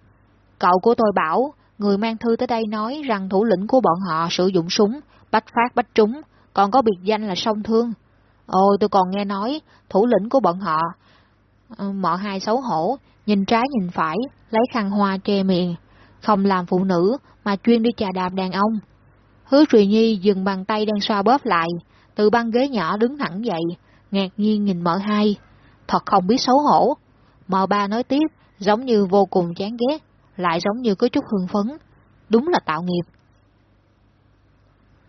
Cậu của tôi bảo, người mang thư tới đây nói rằng thủ lĩnh của bọn họ sử dụng súng, bách phát bách trúng, còn có biệt danh là song thương. Ôi tôi còn nghe nói, thủ lĩnh của bọn họ, ờ, mọ hai xấu hổ, nhìn trái nhìn phải, lấy khăn hoa che miệng, không làm phụ nữ mà chuyên đi trà đạp đàn ông. Hứa Trùy Nhi dừng bàn tay đang xoa bóp lại, từ băng ghế nhỏ đứng thẳng dậy, ngạc nhiên nhìn mợ hai, thật không biết xấu hổ. Mợ ba nói tiếp, giống như vô cùng chán ghét, lại giống như có chút hương phấn, đúng là tạo nghiệp.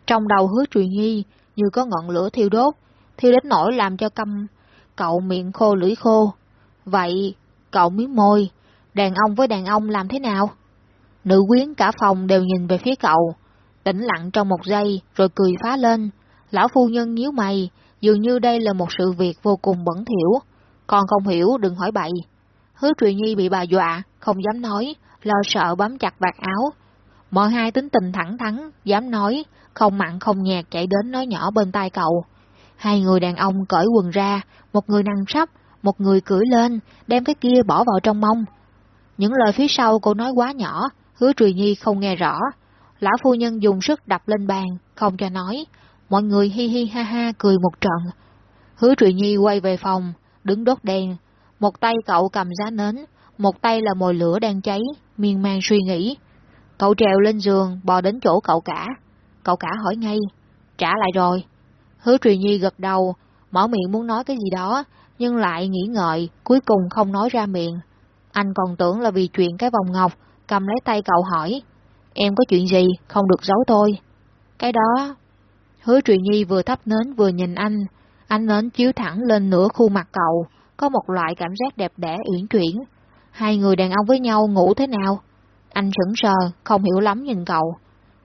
Trong đầu hứa Trùy Nhi như có ngọn lửa thiêu đốt, thiêu đến nỗi làm cho câm cậu miệng khô lưỡi khô. Vậy, cậu miếng môi, đàn ông với đàn ông làm thế nào? Nữ quyến cả phòng đều nhìn về phía cậu, tĩnh lặng trong một giây rồi cười phá lên. Lão phu nhân nhíu mày, dường như đây là một sự việc vô cùng bẩn thỉu. Còn không hiểu đừng hỏi bậy. Hứa Truyền Nhi bị bà dọa, không dám nói, lo sợ bám chặt vạt áo. Mọi hai tính tình thẳng thắn, dám nói, không mặn không nhạt chạy đến nói nhỏ bên tai cậu. Hai người đàn ông cởi quần ra, một người nằm sắp, một người cưỡi lên, đem cái kia bỏ vào trong mông. Những lời phía sau cô nói quá nhỏ, hứa Trùy Nhi không nghe rõ. Lão phu nhân dùng sức đập lên bàn, không cho nói. Mọi người hi hi ha ha cười một trận. Hứa Trùy Nhi quay về phòng, đứng đốt đèn. Một tay cậu cầm giá nến, một tay là mồi lửa đang cháy, miên man suy nghĩ. Cậu trèo lên giường, bò đến chỗ cậu cả. Cậu cả hỏi ngay, trả lại rồi. Hứa Trì Nhi gật đầu, mở miệng muốn nói cái gì đó, nhưng lại nghĩ ngợi, cuối cùng không nói ra miệng. Anh còn tưởng là vì chuyện cái vòng ngọc, cầm lấy tay cậu hỏi, em có chuyện gì, không được giấu tôi. Cái đó... Hứa Trì Nhi vừa thắp nến vừa nhìn anh, anh nến chiếu thẳng lên nửa khuôn mặt cậu, có một loại cảm giác đẹp đẽ uyển chuyển. Hai người đàn ông với nhau ngủ thế nào? Anh sững sờ, không hiểu lắm nhìn cậu.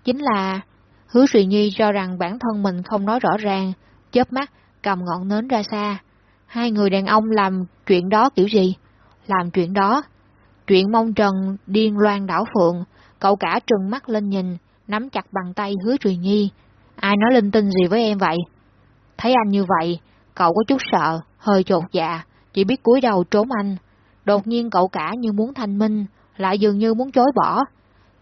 Chính là, hứa Trùy Nhi cho rằng bản thân mình không nói rõ ràng, chớp mắt, cầm ngọn nến ra xa. Hai người đàn ông làm chuyện đó kiểu gì? Làm chuyện đó. Chuyện mong trần, điên loan đảo phượng, cậu cả trừng mắt lên nhìn, nắm chặt bàn tay hứa Trùy Nhi. Ai nói linh tinh gì với em vậy? Thấy anh như vậy, cậu có chút sợ, hơi chột dạ, chỉ biết cúi đầu trốn anh. Đột nhiên cậu cả như muốn thanh minh, lại dường như muốn chối bỏ.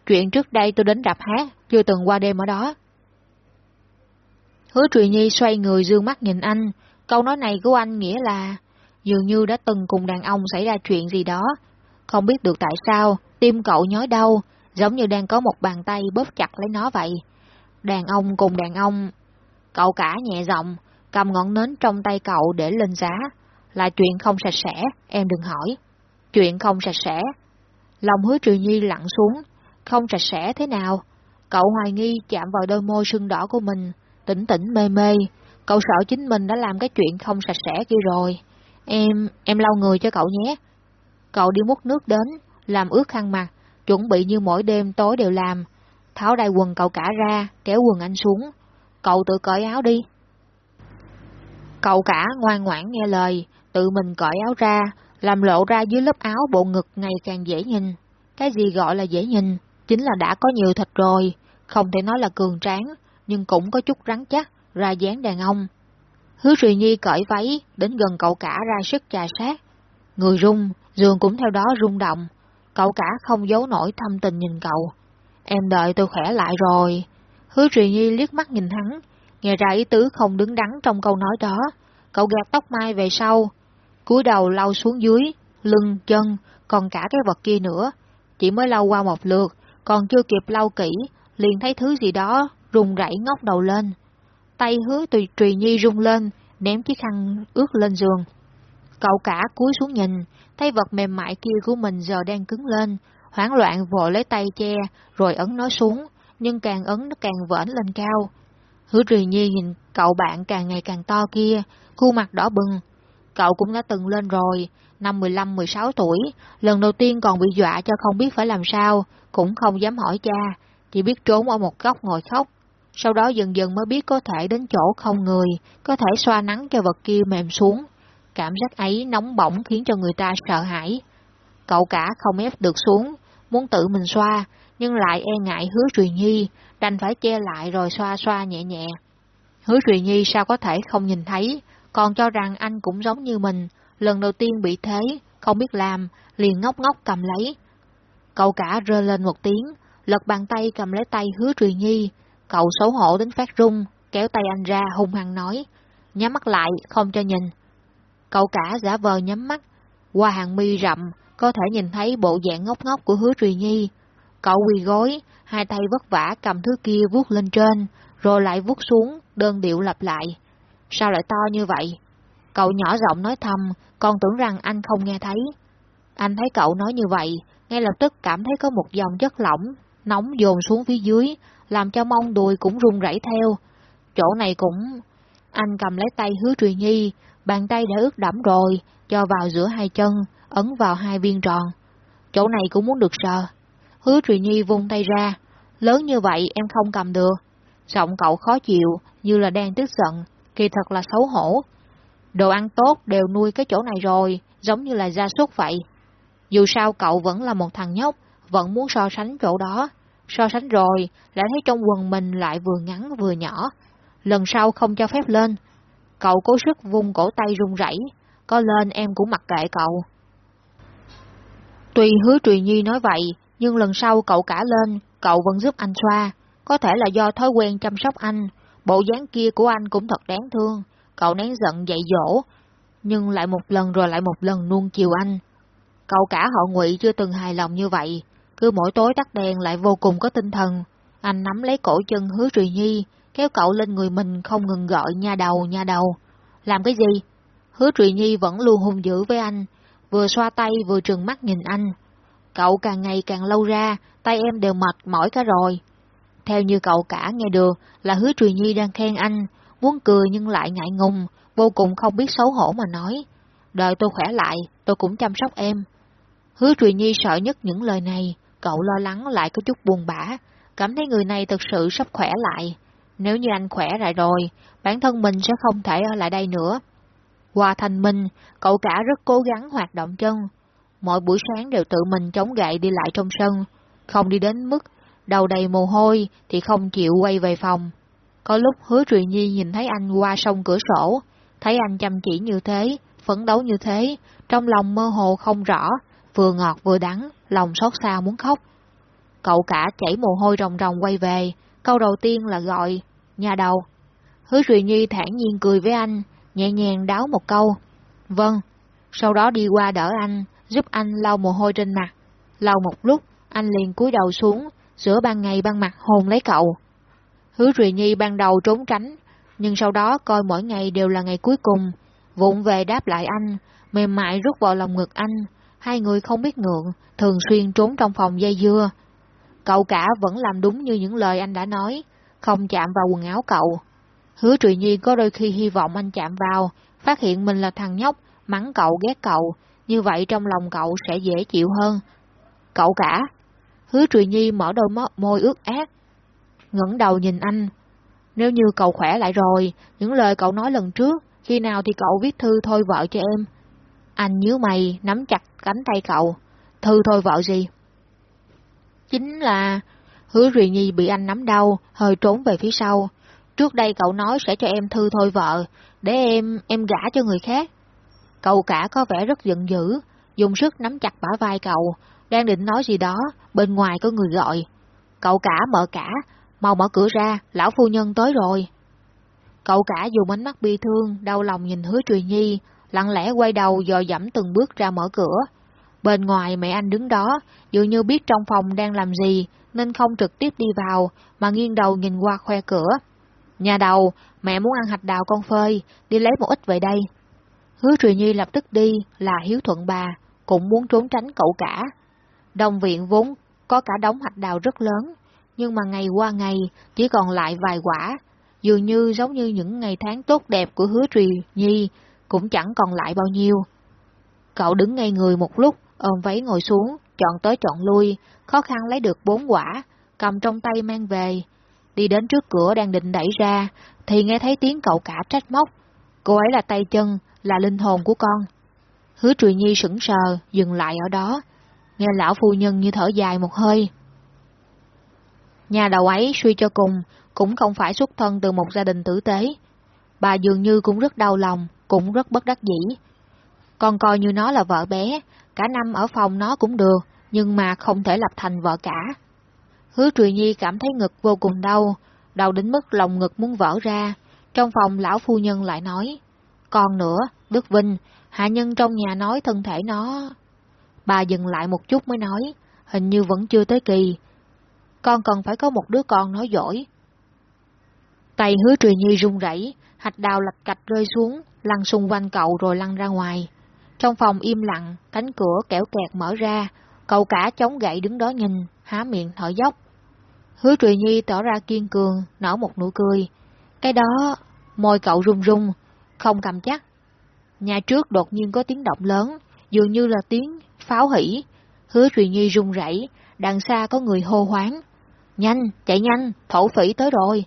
Chuyện trước đây tôi đến đạp hát, chưa từng qua đêm ở đó. Hứa Trùy Nhi xoay người dương mắt nhìn anh, câu nói này của anh nghĩa là dường như đã từng cùng đàn ông xảy ra chuyện gì đó. Không biết được tại sao, tim cậu nhói đau, giống như đang có một bàn tay bóp chặt lấy nó vậy. Đàn ông cùng đàn ông, cậu cả nhẹ giọng, cầm ngọn nến trong tay cậu để lên giá. Là chuyện không sạch sẽ, em đừng hỏi. Chuyện không sạch sẽ. Lòng hứa trừ nhi lặn xuống, không sạch sẽ thế nào? Cậu hoài nghi chạm vào đôi môi sưng đỏ của mình, tỉnh tỉnh mê mê. Cậu sợ chính mình đã làm cái chuyện không sạch sẽ kia rồi. Em, em lau người cho cậu nhé. Cậu đi múc nước đến, làm ướt khăn mặt, chuẩn bị như mỗi đêm tối đều làm. Tháo đai quần cậu cả ra, kéo quần anh xuống. Cậu tự cởi áo đi. Cậu cả ngoan ngoãn nghe lời, tự mình cởi áo ra, làm lộ ra dưới lớp áo bộ ngực ngày càng dễ nhìn. Cái gì gọi là dễ nhìn, chính là đã có nhiều thịt rồi, không thể nói là cường tráng, nhưng cũng có chút rắn chắc, ra dáng đàn ông. Hứa Trì Nhi cởi váy, đến gần cậu cả ra sức trà sát. Người rung, giường cũng theo đó rung động. Cậu cả không giấu nổi thâm tình nhìn cậu. Em đợi tôi khỏe lại rồi. Hứa Trì Nhi liếc mắt nhìn hắn, nghe ra ý tứ không đứng đắn trong câu nói đó. Cậu gạt tóc mai về sau, cúi đầu lau xuống dưới, lưng, chân, còn cả cái vật kia nữa. Chỉ mới lau qua một lượt, còn chưa kịp lau kỹ, liền thấy thứ gì đó, rung rẩy ngóc đầu lên. Tay hứa tùy trùy nhi rung lên, ném chiếc khăn ướt lên giường. Cậu cả cúi xuống nhìn, thấy vật mềm mại kia của mình giờ đang cứng lên, hoảng loạn vội lấy tay che, rồi ấn nó xuống, nhưng càng ấn nó càng vỡn lên cao. Hứa trùy nhi nhìn cậu bạn càng ngày càng to kia, khuôn mặt đỏ bừng, Cậu cũng đã từng lên rồi, năm 15-16 tuổi, lần đầu tiên còn bị dọa cho không biết phải làm sao, cũng không dám hỏi cha, chỉ biết trốn ở một góc ngồi khóc. Sau đó dần dần mới biết có thể đến chỗ không người, có thể xoa nắng cho vật kia mềm xuống. Cảm giác ấy nóng bỏng khiến cho người ta sợ hãi. Cậu cả không ép được xuống, muốn tự mình xoa, nhưng lại e ngại hứa truyền nhi, đành phải che lại rồi xoa xoa nhẹ nhẹ. Hứa truyền nhi sao có thể không nhìn thấy, còn cho rằng anh cũng giống như mình, lần đầu tiên bị thế, không biết làm, liền ngốc ngốc cầm lấy. Cậu cả rơ lên một tiếng, lật bàn tay cầm lấy tay hứa truyền nhi, cậu xấu hổ đến phát run, kéo tay anh ra hung hăng nói, nhắm mắt lại, không cho nhìn. Cậu cả giả vờ nhắm mắt, qua hàng mi rậm, có thể nhìn thấy bộ dạng ngốc ngốc của hứa truyền nhi. Cậu quỳ gối, hai tay vất vả cầm thứ kia vuốt lên trên, rồi lại vuốt xuống, đơn điệu lặp lại. Sao lại to như vậy? Cậu nhỏ giọng nói thầm, con tưởng rằng anh không nghe thấy. Anh thấy cậu nói như vậy, ngay lập tức cảm thấy có một dòng chất lỏng, nóng dồn xuống phía dưới, làm cho mông đùi cũng run rẩy theo. Chỗ này cũng... Anh cầm lấy tay hứa truyền nhi, bàn tay đã ướt đẫm rồi, cho vào giữa hai chân, ấn vào hai viên tròn. Chỗ này cũng muốn được sờ. Hứa truyền nhi vung tay ra, lớn như vậy em không cầm được. Giọng cậu khó chịu, như là đang tức giận, kỳ thật là xấu hổ. Đồ ăn tốt đều nuôi cái chỗ này rồi, giống như là gia súc vậy. Dù sao cậu vẫn là một thằng nhóc, vẫn muốn so sánh chỗ đó. So sánh rồi, lại thấy trong quần mình lại vừa ngắn vừa nhỏ. Lần sau không cho phép lên. Cậu cố sức vung cổ tay run rẩy, có lên em cũng mặc kệ cậu. Tuy hứa Trùy Nhi nói vậy, nhưng lần sau cậu cả lên, cậu vẫn giúp anh xoa. Có thể là do thói quen chăm sóc anh, bộ dáng kia của anh cũng thật đáng thương. Cậu nén giận dạy dỗ, nhưng lại một lần rồi lại một lần nuông chiều anh. Cậu cả họ ngụy chưa từng hài lòng như vậy, cứ mỗi tối tắt đèn lại vô cùng có tinh thần. Anh nắm lấy cổ chân hứa Trùy Nhi, kéo cậu lên người mình không ngừng gọi nha đầu nha đầu. Làm cái gì? Hứa Trùy Nhi vẫn luôn hung dữ với anh, vừa xoa tay vừa trừng mắt nhìn anh. Cậu càng ngày càng lâu ra, tay em đều mệt mỏi cả rồi. Theo như cậu cả nghe được là hứa Trùy Nhi đang khen anh, muốn cười nhưng lại ngại ngùng, vô cùng không biết xấu hổ mà nói. Đợi tôi khỏe lại, tôi cũng chăm sóc em. Hứa Trùy Nhi sợ nhất những lời này, cậu lo lắng lại có chút buồn bã, cảm thấy người này thực sự sắp khỏe lại. Nếu như anh khỏe lại rồi, bản thân mình sẽ không thể ở lại đây nữa. Qua thành minh, cậu cả rất cố gắng hoạt động chân. Mỗi buổi sáng đều tự mình chống gậy đi lại trong sân, không đi đến mức đầu đầy mồ hôi thì không chịu quay về phòng. Có lúc hứa Truyền Nhi nhìn thấy anh qua sông cửa sổ, thấy anh chăm chỉ như thế, phấn đấu như thế, trong lòng mơ hồ không rõ, vừa ngọt vừa đắng, lòng xót xa muốn khóc. Cậu cả chảy mồ hôi ròng ròng quay về, câu đầu tiên là gọi, nhà đầu. Hứa Truyền Nhi thản nhiên cười với anh, nhẹ nhàng đáo một câu. Vâng, sau đó đi qua đỡ anh, giúp anh lau mồ hôi trên mặt. Lau một lúc, anh liền cúi đầu xuống, giữa ban ngày ban mặt hồn lấy cậu. Hứa Rùy Nhi ban đầu trốn tránh, nhưng sau đó coi mỗi ngày đều là ngày cuối cùng, vụng về đáp lại anh, mềm mại rút vào lòng ngực anh, hai người không biết ngượng, thường xuyên trốn trong phòng dây dưa. Cậu cả vẫn làm đúng như những lời anh đã nói, không chạm vào quần áo cậu. Hứa Trùy Nhi có đôi khi hy vọng anh chạm vào, phát hiện mình là thằng nhóc, mắng cậu ghét cậu, như vậy trong lòng cậu sẽ dễ chịu hơn. Cậu cả. Hứa Trùy Nhi mở đôi môi ướt át, ngẩng đầu nhìn anh. Nếu như cậu khỏe lại rồi, những lời cậu nói lần trước, khi nào thì cậu viết thư thôi vợ cho em. Anh nhớ mày, nắm chặt cánh tay cậu. Thư thôi vợ gì? Chính là... Hứa Rùy Nhi bị anh nắm đau, hơi trốn về phía sau. Trước đây cậu nói sẽ cho em thư thôi vợ, để em, em gả cho người khác. Cậu cả có vẻ rất giận dữ, dùng sức nắm chặt bả vai cậu, đang định nói gì đó, bên ngoài có người gọi. Cậu cả mở cả, mau mở cửa ra, lão phu nhân tới rồi. Cậu cả dùng ánh mắt bi thương, đau lòng nhìn hứa Truyền Nhi, lặng lẽ quay đầu dò dẫm từng bước ra mở cửa. Bên ngoài mẹ anh đứng đó, dường như biết trong phòng đang làm gì, nên không trực tiếp đi vào, mà nghiêng đầu nhìn qua khoe cửa. Nhà đầu, mẹ muốn ăn hạch đào con phơi, đi lấy một ít về đây. Hứa Truyền Nhi lập tức đi, là hiếu thuận bà, cũng muốn trốn tránh cậu cả. Đồng viện vốn có cả đống hạch đào rất lớn, nhưng mà ngày qua ngày chỉ còn lại vài quả, dường như giống như những ngày tháng tốt đẹp của hứa trì Nhi, cũng chẳng còn lại bao nhiêu. Cậu đứng ngay người một lúc, ôm váy ngồi xuống, chọn tới chọn lui, khó khăn lấy được bốn quả, cầm trong tay mang về. Đi đến trước cửa đang định đẩy ra, thì nghe thấy tiếng cậu cả trách móc. Cô ấy là tay chân, là linh hồn của con. Hứa Trùy Nhi sững sờ, dừng lại ở đó, nghe lão phu nhân như thở dài một hơi. Nhà đầu ấy suy cho cùng, cũng không phải xuất thân từ một gia đình tử tế. Bà dường như cũng rất đau lòng, cũng rất bất đắc dĩ. Con coi như nó là vợ bé, cả năm ở phòng nó cũng được, nhưng mà không thể lập thành vợ cả. Hứa Trùy Nhi cảm thấy ngực vô cùng đau, đau đến mức lòng ngực muốn vỡ ra. Trong phòng lão phu nhân lại nói, còn nữa, Đức Vinh, hạ nhân trong nhà nói thân thể nó... Bà dừng lại một chút mới nói, hình như vẫn chưa tới kỳ. Con cần phải có một đứa con nói giỏi. Tay hứa Trùy Nhi run rẩy, hạch đào lạch cạch rơi xuống, lăn xung quanh cậu rồi lăn ra ngoài. Trong phòng im lặng, cánh cửa kẻo kẹt mở ra, cậu cả chống gậy đứng đó nhìn, há miệng thở dốc. Hứa Trùy Nhi tỏ ra kiên cường, nở một nụ cười. Cái đó, môi cậu run run, không cầm chắc. Nhà trước đột nhiên có tiếng động lớn, dường như là tiếng pháo hỉ. Hứa Trùy Nhi run rẩy, đằng xa có người hô hoáng. Nhanh, chạy nhanh, thổ phỉ tới rồi.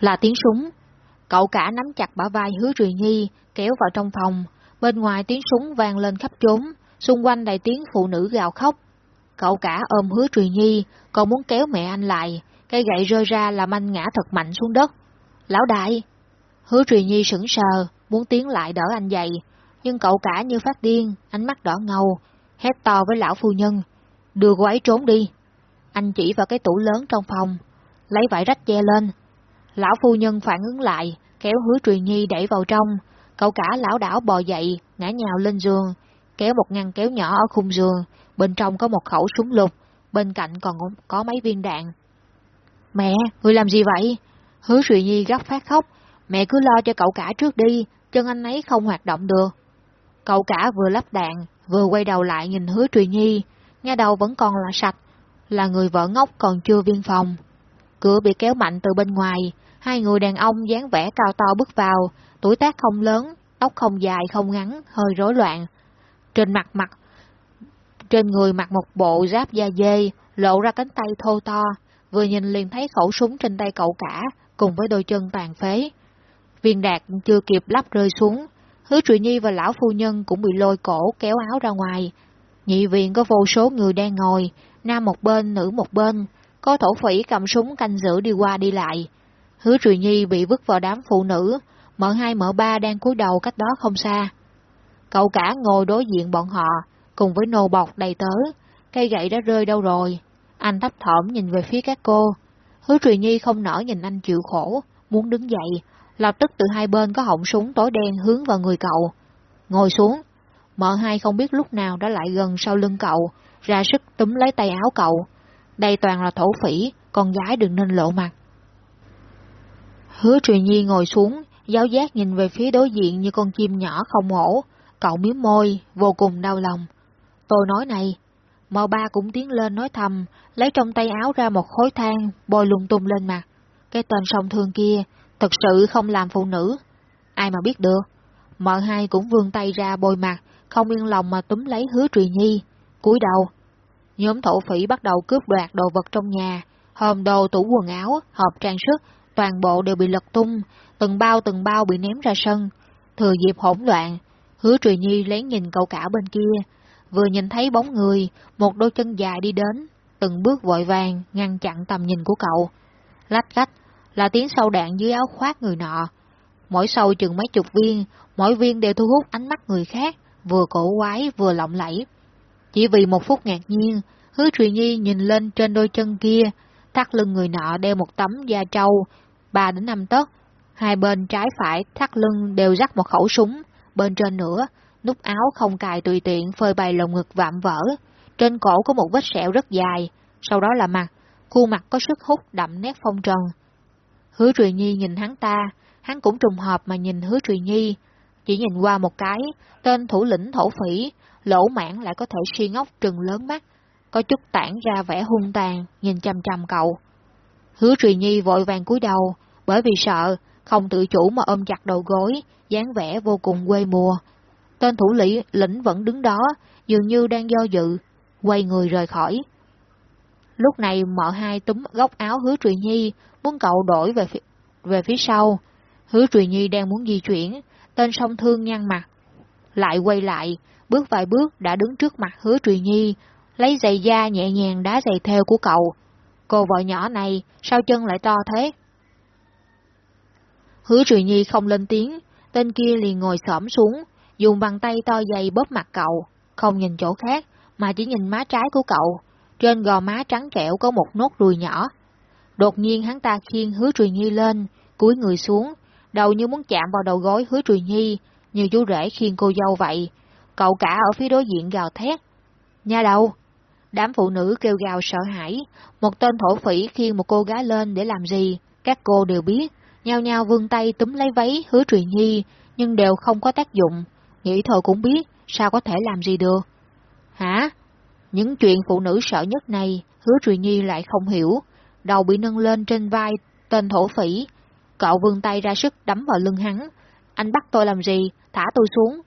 Là tiếng súng. Cậu cả nắm chặt bả vai hứa Rùi Nhi, kéo vào trong phòng. Bên ngoài tiếng súng vang lên khắp trốn, xung quanh đầy tiếng phụ nữ gào khóc. Cậu cả ôm hứa Trùy Nhi, còn muốn kéo mẹ anh lại, cây gậy rơi ra làm anh ngã thật mạnh xuống đất. Lão đại! Hứa Trùy Nhi sững sờ, muốn tiến lại đỡ anh dậy, nhưng cậu cả như phát điên, ánh mắt đỏ ngầu, hét to với lão phu nhân. Đưa cô ấy trốn đi. Anh chỉ vào cái tủ lớn trong phòng, lấy vải rách che lên. Lão phu nhân phản ứng lại, kéo hứa truyền Nhi đẩy vào trong, cậu cả lão đảo bò dậy, ngã nhào lên giường, kéo một ngăn kéo nhỏ ở khung giường, bên trong có một khẩu súng lục, bên cạnh còn có mấy viên đạn. Mẹ, người làm gì vậy? Hứa truyền Nhi gấp phát khóc, mẹ cứ lo cho cậu cả trước đi, chân anh ấy không hoạt động được. Cậu cả vừa lắp đạn, vừa quay đầu lại nhìn hứa truyền Nhi, nghe đầu vẫn còn là sạch, là người vợ ngốc còn chưa viên phòng. Cửa bị kéo mạnh từ bên ngoài, hai người đàn ông dáng vẻ cao to bước vào, tuổi tác không lớn, tóc không dài không ngắn, hơi rối loạn. Trên mặt mặt, trên người mặc một bộ giáp da dê, lộ ra cánh tay thô to, vừa nhìn liền thấy khẩu súng trên tay cậu cả, cùng với đôi chân tàn phế. Viên đạt chưa kịp lắp rơi xuống, hứa trụy nhi và lão phu nhân cũng bị lôi cổ kéo áo ra ngoài. Nhị viện có vô số người đang ngồi, nam một bên, nữ một bên, có thổ phỉ cầm súng canh giữ đi qua đi lại. Hứa Trùy nhi bị vứt vào đám phụ nữ, mở hai mở ba đang cúi đầu cách đó không xa. Cậu cả ngồi đối diện bọn họ, cùng với nô bọc đầy tớ, cây gậy đã rơi đâu rồi. Anh thấp thỏm nhìn về phía các cô. Hứa Trùy Nhi không nở nhìn anh chịu khổ, muốn đứng dậy, lập tức từ hai bên có họng súng tối đen hướng vào người cậu. Ngồi xuống, mợ hai không biết lúc nào đã lại gần sau lưng cậu, ra sức túm lấy tay áo cậu. Đây toàn là thổ phỉ, con gái đừng nên lộ mặt. Hứa Trùy Nhi ngồi xuống, giáo giác nhìn về phía đối diện như con chim nhỏ không ổ, cậu miếm môi, vô cùng đau lòng. Tôi nói này, mợ ba cũng tiến lên nói thầm, lấy trong tay áo ra một khối than, bôi lung tung lên mặt. Cái tên song thương kia, thật sự không làm phụ nữ. Ai mà biết được. Mợ hai cũng vươn tay ra bôi mặt, không yên lòng mà túm lấy hứa trùy nhi, cúi đầu. Nhóm thổ phỉ bắt đầu cướp đoạt đồ vật trong nhà, hòm đồ tủ quần áo, hộp trang sức, toàn bộ đều bị lật tung, từng bao từng bao bị ném ra sân. Thừa dịp hỗn loạn, hứa trùy nhi lén nhìn cậu cả bên kia, vừa nhìn thấy bóng người, một đôi chân dài đi đến, từng bước vội vàng ngăn chặn tầm nhìn của cậu. Lách cách là tiếng sâu đạn dưới áo khoác người nọ. Mỗi sâu chừng mấy chục viên, mỗi viên đều thu hút ánh mắt người khác, vừa cổ quái vừa lộng lẫy. Chỉ vì một phút ngạc nhiên, hứa Trùy Nhi nhìn lên trên đôi chân kia, thắt lưng người nọ đeo một tấm da trâu, ba đến năm tấc, hai bên trái phải thắt lưng đều rắc một khẩu súng, bên trên nữa, nút áo không cài tùy tiện phơi bày lồng ngực vạm vỡ, trên cổ có một vết sẹo rất dài, sau đó là mặt, khuôn mặt có sức hút đậm nét phong trần. Hứa Trùy Nhi nhìn hắn ta, hắn cũng trùng hợp mà nhìn Hứa Trùy Nhi, chỉ nhìn qua một cái, tên thủ lĩnh thổ phỉ, lỗ mãn lại có thể suy ngốc trừng lớn mắt, có chút tản ra vẻ hung tàn, nhìn chăm chăm cậu. Hứa Trùy Nhi vội vàng cúi đầu, bởi vì sợ, không tự chủ mà ôm chặt đầu gối, dáng vẻ vô cùng quê mùa. Tên thủ lĩnh lĩnh vẫn đứng đó, dường như đang do dự, quay người rời khỏi. Lúc này mợ hai túm góc áo hứa Trùy Nhi, muốn cậu đổi về phía, về phía sau. Hứa Trùy Nhi đang muốn di chuyển, tên song thương nhăn mặt. Lại quay lại, bước vài bước đã đứng trước mặt hứa Trùy Nhi, lấy giày da nhẹ nhàng đá giày theo của cậu. Cô vợ nhỏ này, sao chân lại to thế? Hứa Trùy Nhi không lên tiếng, tên kia liền ngồi xổm xuống, dùng bàn tay to dày bóp mặt cậu, không nhìn chỗ khác, mà chỉ nhìn má trái của cậu. Trên gò má trắng trẻo có một nốt ruồi nhỏ. Đột nhiên hắn ta khiêng hứa Trùy Nhi lên, cúi người xuống, đầu như muốn chạm vào đầu gối hứa Trùy Nhi, như chú rể khiêng cô dâu vậy. Cậu cả ở phía đối diện gào thét. Nha đầu! Đám phụ nữ kêu gào sợ hãi, một tên thổ phỉ khiêng một cô gái lên để làm gì, các cô đều biết, nhao nhao vươn tay túm lấy váy hứa Trùy Nhi, nhưng đều không có tác dụng, nghĩ thôi cũng biết, sao có thể làm gì được. Hả? Những chuyện phụ nữ sợ nhất này, hứa Trùy Nhi lại không hiểu, đầu bị nâng lên trên vai tên thổ phỉ. Cậu vươn tay ra sức đấm vào lưng hắn. Anh bắt tôi làm gì? Thả tôi xuống.